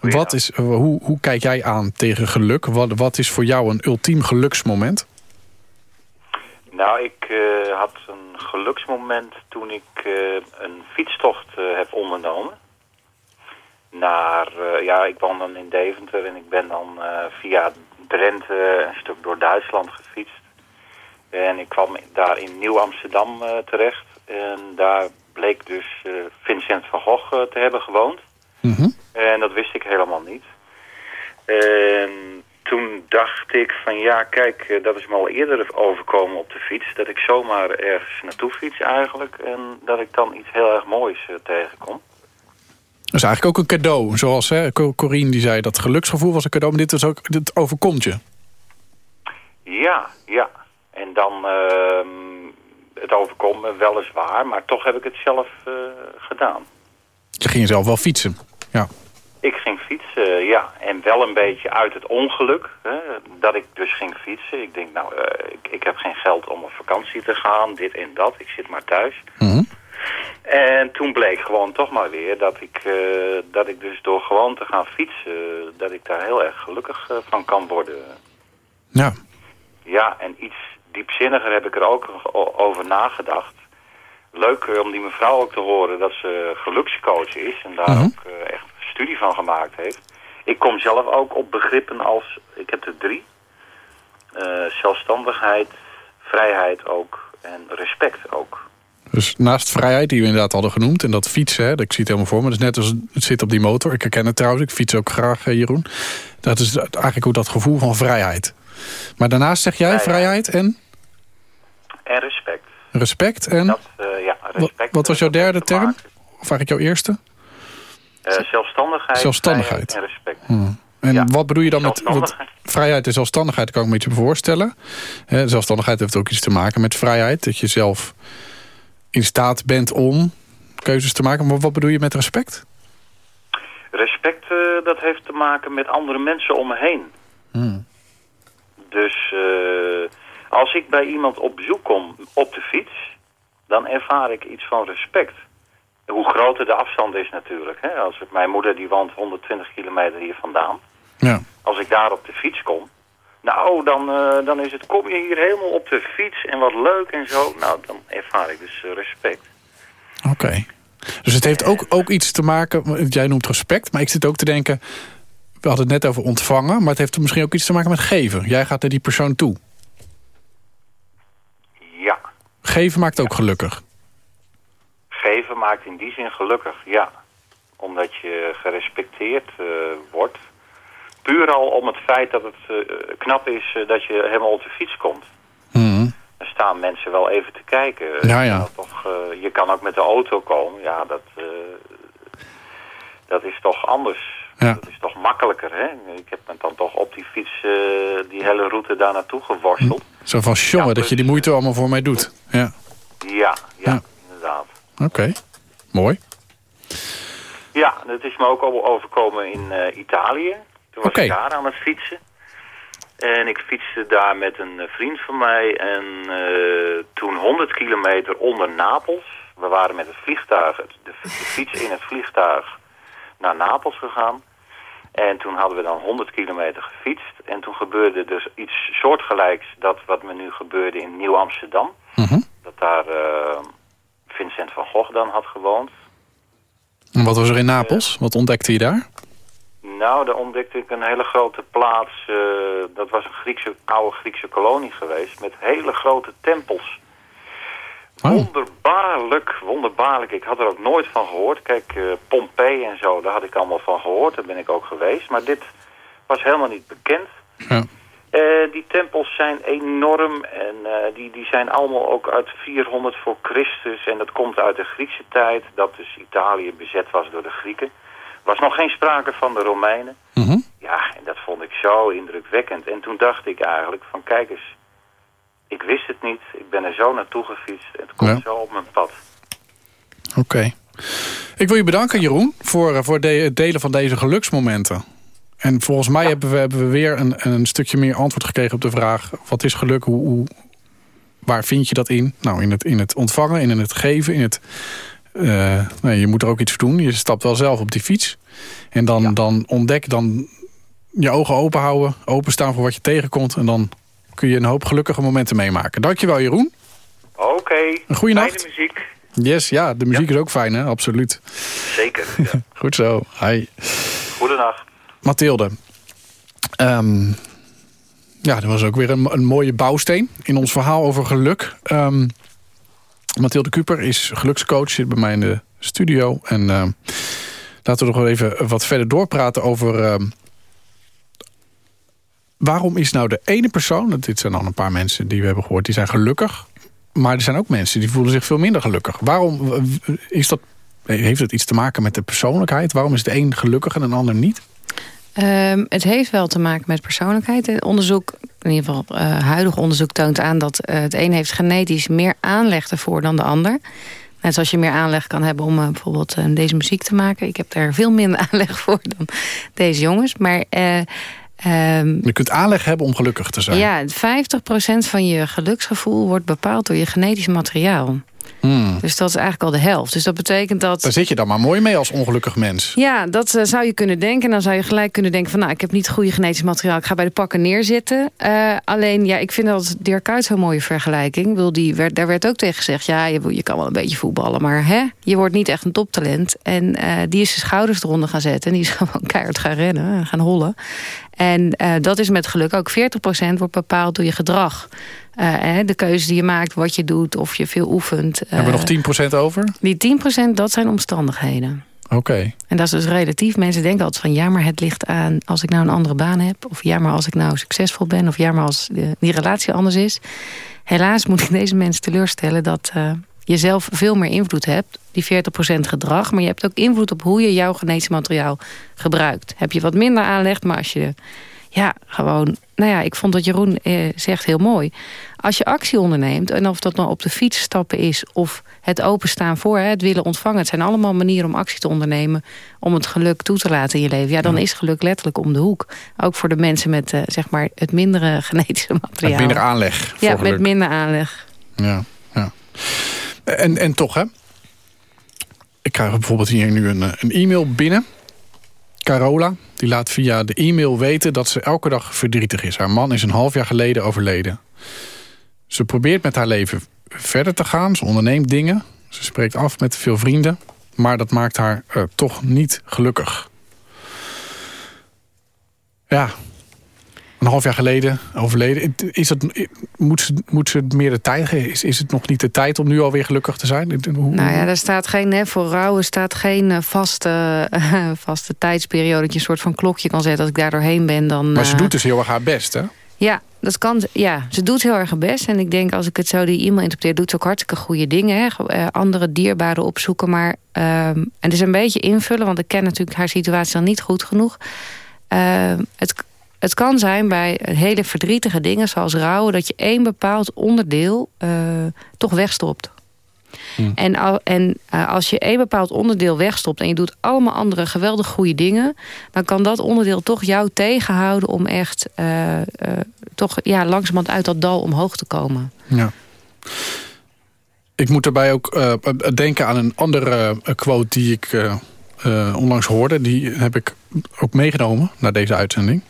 Wat is, eh, hoe, hoe kijk jij aan tegen geluk? Wat, wat is voor jou een ultiem geluksmoment? Nou, ik eh, had een geluksmoment toen ik eh, een fietstocht heb ondernomen. Naar, eh, ja, ik woon dan in Deventer en ik ben dan eh, via Drenthe een stuk door Duitsland gefietst. En ik kwam daar in Nieuw-Amsterdam eh, terecht. En daar bleek dus Vincent van Gogh te hebben gewoond. En dat wist ik helemaal niet. En toen dacht ik van ja, kijk, dat is me al eerder overkomen op de fiets. Dat ik zomaar ergens naartoe fiets eigenlijk. En dat ik dan iets heel erg moois tegenkom. Dat is eigenlijk ook een cadeau. Zoals hè, Co- Corine die zei, dat geluksgevoel was een cadeau. Maar dit, was ook, dit overkomt je. Ja, ja. En dan, ehm, het overkomt me weliswaar, maar toch heb ik het zelf eh, gedaan. Je ging zelf wel fietsen. Ja. Ik ging fietsen, ja. En wel een beetje uit het ongeluk. Hè, dat ik dus ging fietsen. Ik denk, nou, eh, ik, ik heb geen geld om op vakantie te gaan. Dit en dat. Ik zit maar thuis. En toen bleek gewoon toch maar weer dat ik, eh, dat ik dus door gewoon te gaan fietsen... dat ik daar heel erg gelukkig eh, van kan worden. Ja. Ja, en iets diepzinniger heb ik er ook over nagedacht. Leuk eh, om die mevrouw ook te horen dat ze gelukscoach is en daar ook eh, echt studie van gemaakt heeft. Ik kom zelf ook op begrippen als, ik heb er drie. Zelfstandigheid, vrijheid ook en respect ook. Dus naast vrijheid, die we inderdaad hadden genoemd... en dat fietsen, hè, dat ik zie het helemaal voor me. Dat is net als het zit op die motor. Ik herken het trouwens, ik fiets ook graag, eh, Jeroen. Dat is eigenlijk ook dat gevoel van vrijheid. Maar daarnaast zeg jij vrijheid en En respect. respect en... Dat, eh, ja, Wat, respect. wat was jouw derde term? Of eigenlijk jouw eerste? Eh, zelfstandigheid, Zelfstandigheid. en respect. Hmm. En wat bedoel je dan met... Vrijheid en zelfstandigheid kan ik me iets voorstellen. Hè, zelfstandigheid heeft ook iets te maken met vrijheid. Dat je zelf in staat bent om keuzes te maken. Maar wat bedoel je met respect? Respect, eh, dat heeft te maken met andere mensen om me heen. Hmm. Dus eh, als ik bij iemand op bezoek kom op de fiets, dan ervaar ik iets van respect. Hoe groter de afstand is natuurlijk. Hè? Als ik, mijn moeder die woont 120 kilometer hier vandaan. Ja. Als ik daar op de fiets kom, nou dan, eh, dan is het, kom je hier helemaal op de fiets en wat leuk en zo. Nou, dan ervaar ik dus eh, respect. Oké. Dus het heeft ook, ook iets te maken... Jij noemt respect, maar ik zit ook te denken... We hadden het net over ontvangen, maar het heeft misschien ook iets te maken met geven. Jij gaat naar die persoon toe. Ja, Geven maakt ook gelukkig. geven maakt in die zin gelukkig, ja. Omdat je gerespecteerd eh, wordt. Puur al om het feit dat het eh, knap is eh, dat je helemaal op de fiets komt. Dan staan mensen wel even te kijken. Ja, ja. Dat Toch, eh, je kan ook met de auto komen. Ja, dat, dat is toch anders. Ja. Dat is toch makkelijker, hè? Ik heb me dan toch op die fiets die hele route daar naartoe geworsteld. Zo van, jongen, dat je die moeite allemaal voor mij doet. Ja, Ja, ja, inderdaad. oké. Mooi. Ja, dat is me ook al overkomen in Italië. Toen was ik daar aan het fietsen. En ik fietste daar met een eh, vriend van mij. En eh, toen 100 kilometer onder Napels. We waren met het vliegtuig, de, de fiets in het vliegtuig, naar Napels gegaan. En toen hadden we dan 100 kilometer gefietst. En toen gebeurde dus iets soortgelijks dat wat me nu gebeurde in Nieuw-Amsterdam. Dat daar eh, Vincent van Gogh dan had gewoond. En wat was er in Napels? Wat ontdekte je daar? Nou, daar ontdekte ik een hele grote plaats. eh, dat was een Griekse, oude Griekse kolonie geweest. Met hele grote tempels. Wonderbaarlijk, wonderbaarlijk. Ik had er ook nooit van gehoord. Kijk, Pompeii en zo, daar had ik allemaal van gehoord. Daar ben ik ook geweest. Maar dit was helemaal niet bekend. Ja. Eh, die tempels zijn enorm en die, die zijn allemaal ook uit 400 voor Christus. En dat komt uit de Griekse tijd, dat dus Italië bezet was door de Grieken. Er was nog geen sprake van de Romeinen. Ja, en dat vond ik zo indrukwekkend. En toen dacht ik eigenlijk van kijk eens, ik wist het niet. Ik ben er zo naartoe gefietst en het komt Ja. zo op mijn pad. Oké. Ik wil je bedanken, Jeroen, voor, eh, voor de, het delen van deze geluksmomenten. En volgens mij hebben, we, hebben we weer een, een stukje meer antwoord gekregen op de vraag... wat is geluk, hoe, hoe, waar vind je dat in? Nou, in het, in het ontvangen, in het geven, in het... eh, nee, je moet er ook iets voor doen. Je stapt wel zelf op die fiets. En dan, dan ontdek, dan je ogen open houden, openstaan voor wat je tegenkomt... en dan kun je een hoop gelukkige momenten meemaken. Dankjewel, Jeroen. Oké, Een goede fijne nacht. muziek. Yes, ja, de muziek is ook fijn, hè? Absoluut. Zeker. Ja. Goed zo. Hi. Goedenacht. Mathilde. Ehm, ja, dat was ook weer een, een mooie bouwsteen in ons verhaal over geluk. Ehm Mathilde Kuper is gelukscoach, zit bij mij in de studio. En ehm, laten we nog even wat verder doorpraten over... ehm, waarom is nou de ene persoon... dit zijn dan een paar mensen die we hebben gehoord, die zijn gelukkig... maar er zijn ook mensen die voelen zich veel minder gelukkig. Waarom is dat... Heeft het iets te maken met de persoonlijkheid? Waarom is de een gelukkig en een ander niet? Ehm, het heeft wel te maken met persoonlijkheid. Het onderzoek, in ieder geval eh, huidig onderzoek toont aan... dat eh, het een heeft genetisch meer aanleg ervoor dan de ander. Net zoals je meer aanleg kan hebben om eh, bijvoorbeeld deze muziek te maken. Ik heb daar veel minder aanleg voor dan deze jongens. Maar eh, ehm, Je kunt aanleg hebben om gelukkig te zijn. ja, 50% van je geluksgevoel wordt bepaald door je genetisch materiaal. Hmm. Dus dat is eigenlijk al de helft. Dus dat betekent dat... Daar zit je dan maar mooi mee als ongelukkig mens. Ja, dat eh, zou je kunnen denken. En dan zou je gelijk kunnen denken van... nou, ik heb niet goede genetisch materiaal. Ik ga bij de pakken neerzitten. Eh, alleen, ja, ik vind dat Dirk Kuyt zo'n mooie vergelijking. Ik Wil, die werd, daar werd ook tegen gezegd... ja, je, je kan wel een beetje voetballen, maar hè, je wordt niet echt een toptalent. En eh, die is zijn schouders eronder gaan zetten. En die is gewoon keihard gaan rennen en gaan hollen. En eh, dat is met geluk ook 40% wordt bepaald door je gedrag. Eh, de keuze die je maakt, wat je doet, of je veel oefent. Hebben we Eh, nog 10% over? Die 10% dat zijn omstandigheden. Oké. En dat is dus relatief. Mensen denken altijd van ja, maar het ligt aan als ik nou een andere baan heb. Of ja, maar als ik nou succesvol ben. Of ja, maar als de- die relatie anders is. Helaas moet ik deze mensen teleurstellen dat, eh, je zelf veel meer invloed hebt. Die 40% gedrag. Maar je hebt ook invloed op hoe je jouw genetisch materiaal gebruikt. Heb je wat minder aanleg, maar als je ja, gewoon... Nou ja, ik vond dat Jeroen eh, zegt heel mooi. Als je actie onderneemt, en of dat nou op de fiets stappen is... of het openstaan voor, het willen ontvangen... het zijn allemaal manieren om actie te ondernemen... om het geluk toe te laten in je leven. Ja, dan is geluk letterlijk om de hoek. Ook voor de mensen met uh, zeg maar het mindere genetische materiaal. Met minder aanleg. Ja, met minder aanleg. Ja, ja. En, en toch, hè? Ik krijg bijvoorbeeld hier nu een, een e-mail binnen... Carola, die laat via de e-mail weten dat ze elke dag verdrietig is. Haar man is een half jaar geleden overleden. Ze probeert met haar leven verder te gaan. Ze onderneemt dingen. Ze spreekt af met veel vrienden. Maar dat maakt haar uh, toch niet gelukkig. Ja, een half jaar geleden overleden. Is het, moet, ze, moet ze meer de tijd geven? Is, is het nog niet de tijd om nu alweer gelukkig te zijn? Hoe, nou ja, er staat geen, hè, voor rouwen staat geen uh, vaste, uh, vaste tijdsperiode... dat je een soort van klokje kan zetten. Als ik daar doorheen ben, dan... Maar ze doet dus heel erg haar best, hè? Ja, dat kan, ja, ze doet heel erg haar best. En ik denk, als ik het zo die e-mail interpreteer... doet ze ook hartstikke goede dingen. Hè? andere dierbaren opzoeken. Maar, um, en dus een beetje invullen... want ik ken natuurlijk haar situatie dan niet goed genoeg. Uh, het het kan zijn bij hele verdrietige dingen zoals rouwen... dat je één bepaald onderdeel uh, toch wegstopt. Hmm. En, al, en uh, als je één bepaald onderdeel wegstopt... en je doet allemaal andere geweldig goede dingen... dan kan dat onderdeel toch jou tegenhouden... om echt uh, toch ja, langzamerhand uit dat dal omhoog te komen. Ja. Ik moet daarbij ook denken aan een andere quote die ik onlangs hoorde. Die heb ik ook meegenomen naar deze uitzending.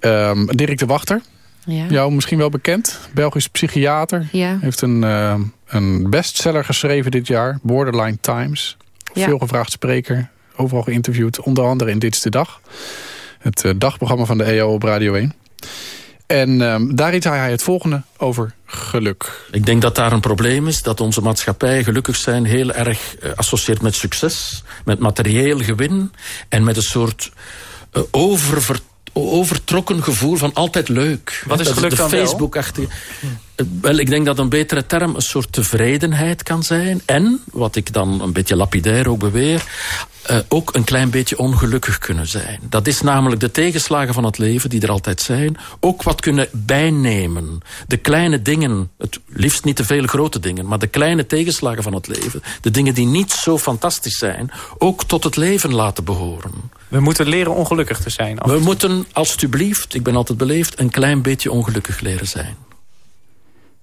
Um, Dirk de Wachter, ja. jou misschien wel bekend. Belgisch psychiater. Ja. Heeft een, uh, een bestseller geschreven dit jaar. Borderline Times. Ja. Veel gevraagd spreker. Overal geïnterviewd. Onder andere in Dit is de Dag. Het uh, dagprogramma van de EO op Radio 1. En um, daarin zei hij het volgende over geluk. Ik denk dat daar een probleem is. Dat onze maatschappij gelukkig zijn heel erg uh, associeert met succes. Met materieel gewin. En met een soort uh, oververtrouwen overtrokken gevoel van altijd leuk. Wat is geluk dan facebook wel? Wel, ik denk dat een betere term een soort tevredenheid kan zijn. En, wat ik dan een beetje lapidair ook beweer... Uh, ook een klein beetje ongelukkig kunnen zijn. Dat is namelijk de tegenslagen van het leven, die er altijd zijn... ook wat kunnen bijnemen. De kleine dingen, het liefst niet te veel grote dingen... maar de kleine tegenslagen van het leven... de dingen die niet zo fantastisch zijn... ook tot het leven laten behoren. We moeten leren ongelukkig te zijn. We moeten, alstublieft, ik ben altijd beleefd... een klein beetje ongelukkig leren zijn.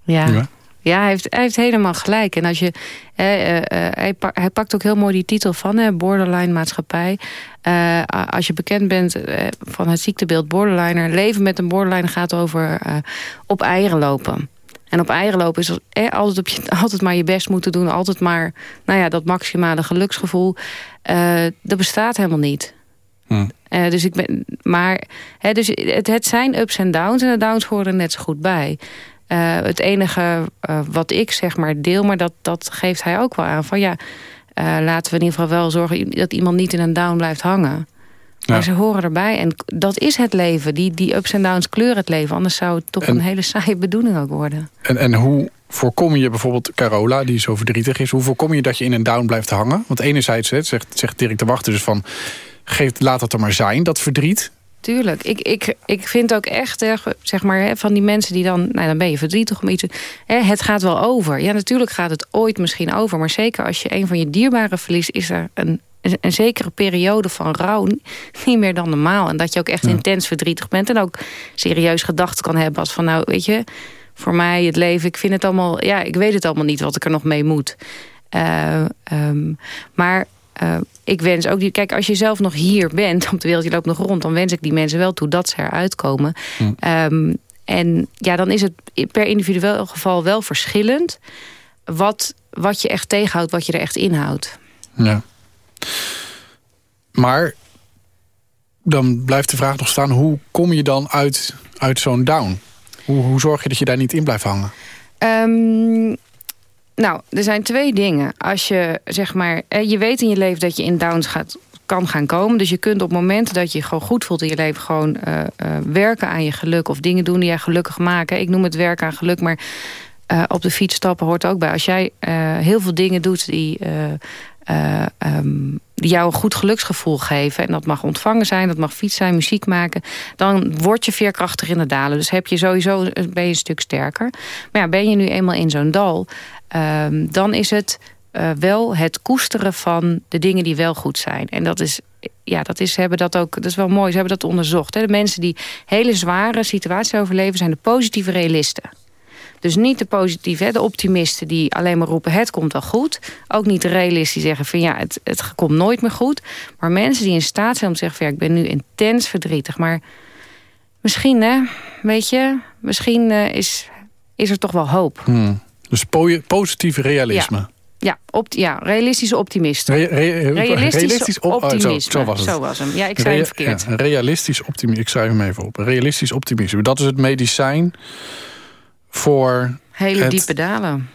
Ja. ja. Ja, hij heeft, hij heeft helemaal gelijk. En als je, eh, eh, hij, hij, pakt ook heel mooi die titel van hè, borderline maatschappij. Uh, als je bekend bent uh, van het ziektebeeld borderliner... leven met een borderline gaat over uh, op eieren lopen. En op eieren lopen is altijd, op je, altijd maar je best moeten doen. Altijd maar nou ja, dat maximale geluksgevoel. dat bestaat helemaal niet. Hm. dus ik ben, maar hè, dus het, het zijn ups en downs. En de downs horen net zo goed bij. Uh, het enige uh, wat ik zeg maar deel, maar dat, dat geeft hij ook wel aan. Van ja, uh, laten we in ieder geval wel zorgen dat iemand niet in een down blijft hangen. Ja. Maar ze horen erbij. En dat is het leven. Die, die ups en downs kleuren het leven. Anders zou het toch en, een hele saaie bedoeling ook worden. En, en hoe voorkom je bijvoorbeeld Carola, die zo verdrietig is... hoe voorkom je dat je in een down blijft hangen? Want enerzijds zegt, zegt Dirk de Wachter dus van... Geef, laat het er maar zijn, dat verdriet. Tuurlijk. Ik, ik, ik vind ook echt, zeg maar, van die mensen die dan... Nou, dan ben je verdrietig om iets... Hè, het gaat wel over. Ja, natuurlijk gaat het ooit misschien over. Maar zeker als je een van je dierbaren verliest... is er een, een zekere periode van rouw niet meer dan normaal. En dat je ook echt intens verdrietig bent. En ook serieus gedachten kan hebben als van... nou, weet je, voor mij het leven... ik vind het allemaal... ja, ik weet het allemaal niet wat ik er nog mee moet. Uh, um, maar uh, ik wens ook die. Kijk, als je zelf nog hier bent op de wereld, je loopt nog rond, dan wens ik die mensen wel toe dat ze eruit komen. Hm. Um, en ja, dan is het per individueel geval wel verschillend wat, wat je echt tegenhoudt, wat je er echt inhoudt. Ja. Maar dan blijft de vraag nog staan: hoe kom je dan uit, uit zo'n down? Hoe, hoe zorg je dat je daar niet in blijft hangen? Um, nou, er zijn twee dingen. Als je, zeg maar, je weet in je leven dat je in downs gaat, kan gaan komen. Dus je kunt op momenten dat je je gewoon goed voelt in je leven... gewoon uh, uh, werken aan je geluk of dingen doen die jij gelukkig maken. Ik noem het werken aan geluk, maar eh, op de fiets stappen hoort ook bij. Als jij eh, heel veel dingen doet die, um, die jou een goed geluksgevoel geven... en dat mag ontvangen zijn, dat mag fiets zijn, muziek maken... dan word je veerkrachtig in de dalen. Dus heb je sowieso, ben je een stuk sterker. Maar ja, ben je nu eenmaal in zo'n dal... Um, dan is het wel het koesteren van de dingen die wel goed zijn. En dat is ja, dat is, hebben dat ook, dat is wel mooi, ze hebben dat onderzocht. Hè. De mensen die hele zware situaties overleven... zijn de positieve realisten. Dus niet de positieve, de optimisten die alleen maar roepen... het komt wel goed. Ook niet de realisten die zeggen van ja, het, het komt nooit meer goed. Maar mensen die in staat zijn om te zeggen... van ja, ik ben nu intens verdrietig. Maar misschien, hè, weet je... misschien uh, is, is er toch wel hoop. Hmm. Dus po positieve realisme. Ja. Ja, opt ja realistische optimist. Re re realistisch op optimisme. Oh, zo, zo, was het. Zo was hem. Ja, ik zei hem verkeerd. Ja, realistisch optimisme. Ik schrijf hem even op. Realistisch optimisme. Dat is het medicijn voor... Hele diepe dalen.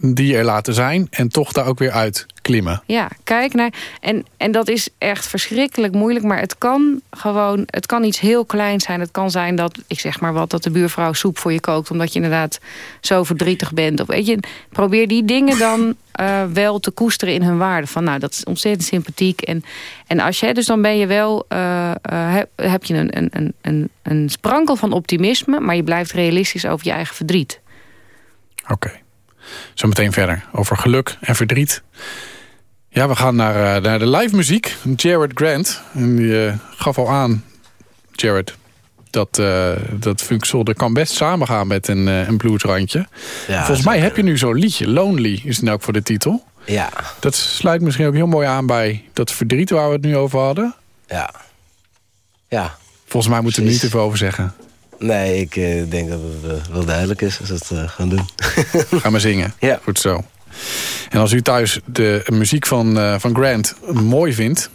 Die er laten zijn en toch daar ook weer uit klimmen. Ja, kijk naar... En, en dat is echt verschrikkelijk moeilijk. Maar het kan gewoon... Het kan iets heel kleins zijn. Het kan zijn dat, ik zeg maar wat... dat de buurvrouw soep voor je kookt... omdat je inderdaad zo verdrietig bent. Of weet je, probeer die dingen dan uh, wel te koesteren in hun waarde. Van nou, dat is ontzettend sympathiek. En, en als je... Dus dan ben je wel... Uh, uh, heb, heb je een, een, een, een sprankel van optimisme... maar je blijft realistisch over je eigen verdriet. Oké. Okay. Zometeen verder over geluk en verdriet. Ja, we gaan naar, uh, naar de live muziek. Jared Grant. En die uh, gaf al aan, Jared, dat, uh, dat kan best samengaan met een, een bluesrandje. Ja, Volgens mij heb je nu zo'n liedje. Lonely is het ook voor de titel. Ja. Dat sluit misschien ook heel mooi aan bij dat verdriet waar we het nu over hadden. Ja. Ja. Volgens mij moeten we er niet even over zeggen. Nee, ik denk dat het wel duidelijk is als we het gaan doen. Ga maar zingen. Ja. Goed zo. En als u thuis de muziek van, van Grant mooi vindt...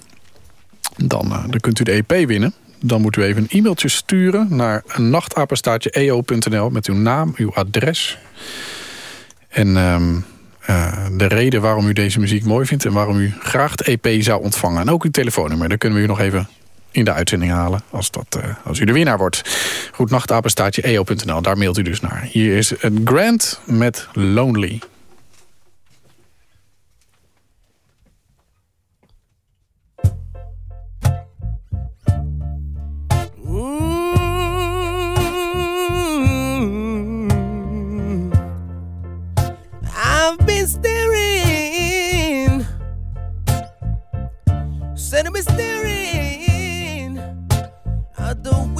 Dan, dan kunt u de EP winnen. Dan moet u even een e-mailtje sturen naar nachtapenstaatje.eo.nl... met uw naam, uw adres... En uh, de reden waarom u deze muziek mooi vindt... en waarom u graag de EP zou ontvangen. En ook uw telefoonnummer. Dan kunnen we u nog even in de uitzending halen... als, dat, uh, als u de winnaar wordt. Goed, nachtapenstaatje eo.nl. Daar mailt u dus naar. Hier is een Grant met Lonely. Staring I do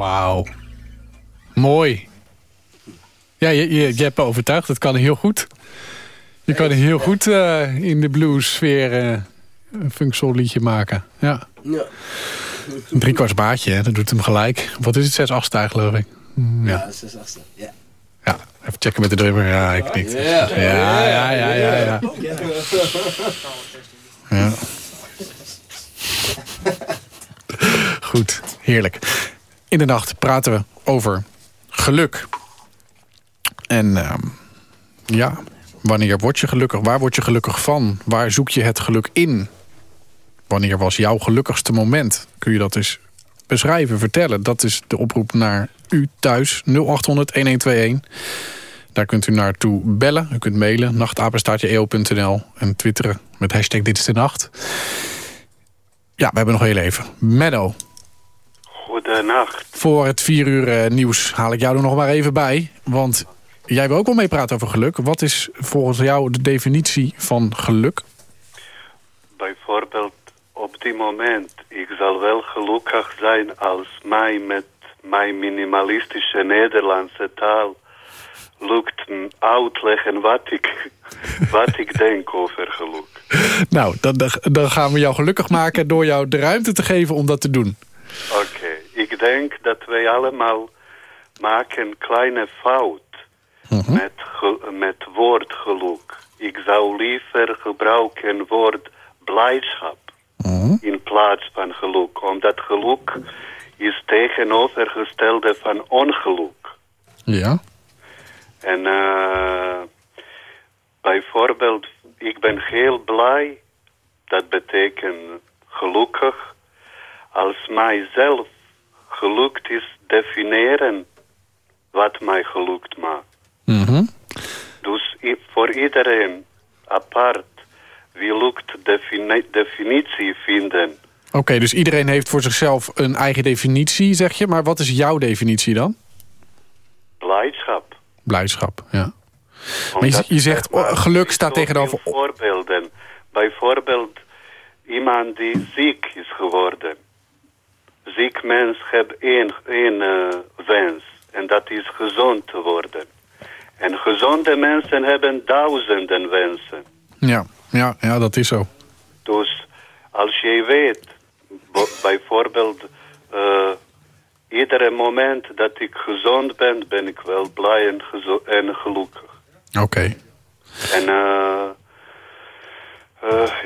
Wauw. Mooi. Ja, je, je, je hebt me overtuigd. Het kan heel goed. Je kan heel goed uh, in de blues-sfeer uh, een funksoul liedje maken. Ja. Ja. Een driekwarts baatje, hè? dat doet hem gelijk. Wat is het? Zes achtste geloof ik. Ja, Ja, zes achtste. Ja. ja. Even checken met de drummer. Ja, ik knikt. Ja. Ja, ja, ja, ja. ja. ja. Goed, heerlijk. In de nacht praten we over geluk. En ehm, ja, wanneer word je gelukkig? Waar word je gelukkig van? Waar zoek je het geluk in? Wanneer was jouw gelukkigste moment? Kun je dat eens beschrijven, vertellen? Dat is de oproep naar u thuis, 0800-1121. Daar kunt u naartoe bellen. U kunt mailen, nachtapenstaartje.eo.nl en twitteren met hashtag dit is de nacht. Ja, we hebben nog heel even. Menno, Goedenacht. voor het vier uur eh, nieuws haal ik jou er nog maar even bij. Want jij wil ook wel meepraten over geluk. Wat is volgens jou de definitie van geluk? Bijvoorbeeld op die moment, ik zal wel gelukkig zijn als mij met mijn minimalistische Nederlandse taal lukt uitleggen wat ik, wat ik denk over geluk. Nou, dan, dan- gaan we jou gelukkig maken door jou de ruimte te geven om dat te doen. Oké, denk dat wij allemaal maken kleine fout met, ge- met woord geluk. Ik zou liever gebruiken woord blijdschap in plaats van geluk. Omdat geluk is tegenovergestelde van ongeluk. Ja. En eh, bijvoorbeeld, ik ben heel blij, dat betekent gelukkig, als mijzelf gelukt is definiëren wat mij gelukt maakt. Mhm. Dus voor iedereen apart, wie lukt defini definitie vinden. Oké, dus iedereen heeft voor zichzelf een eigen definitie, zeg je. Maar wat is jouw definitie dan? Blijdschap. Blijdschap, ja. Maar je, zegt, maar, oh, geluk staat tegenover... voorbeelden. Bijvoorbeeld iemand die ziek is geworden. Ziek mens heeft één, één eh, wens. En dat is gezond te worden. En gezonde mensen hebben duizenden wensen. Ja, ja, ja, dat is zo. Dus als je weet, bijvoorbeeld, eh iedere moment dat ik gezond ben, ben ik wel blij en, gelukkig. Oké. En eh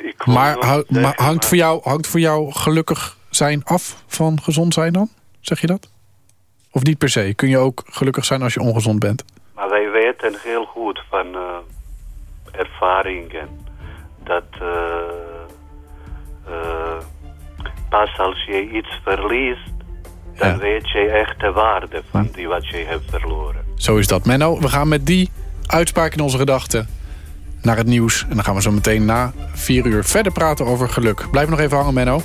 ik Maar, maar hangt, voor jou, hangt voor jou gelukkig zijn af van gezond zijn dan? Zeg je dat? Of niet per se? Kun je ook gelukkig zijn als je ongezond bent? Maar wij weten heel goed van eh, ervaringen dat eh, eh, pas als je iets verliest, dan weet je echt de waarde van die wat je hebt verloren. Zo is dat. Menno, we gaan met die uitspraak in onze gedachten naar het nieuws. En dan gaan we zo meteen na vier uur verder praten over geluk. Blijf nog even hangen, Menno.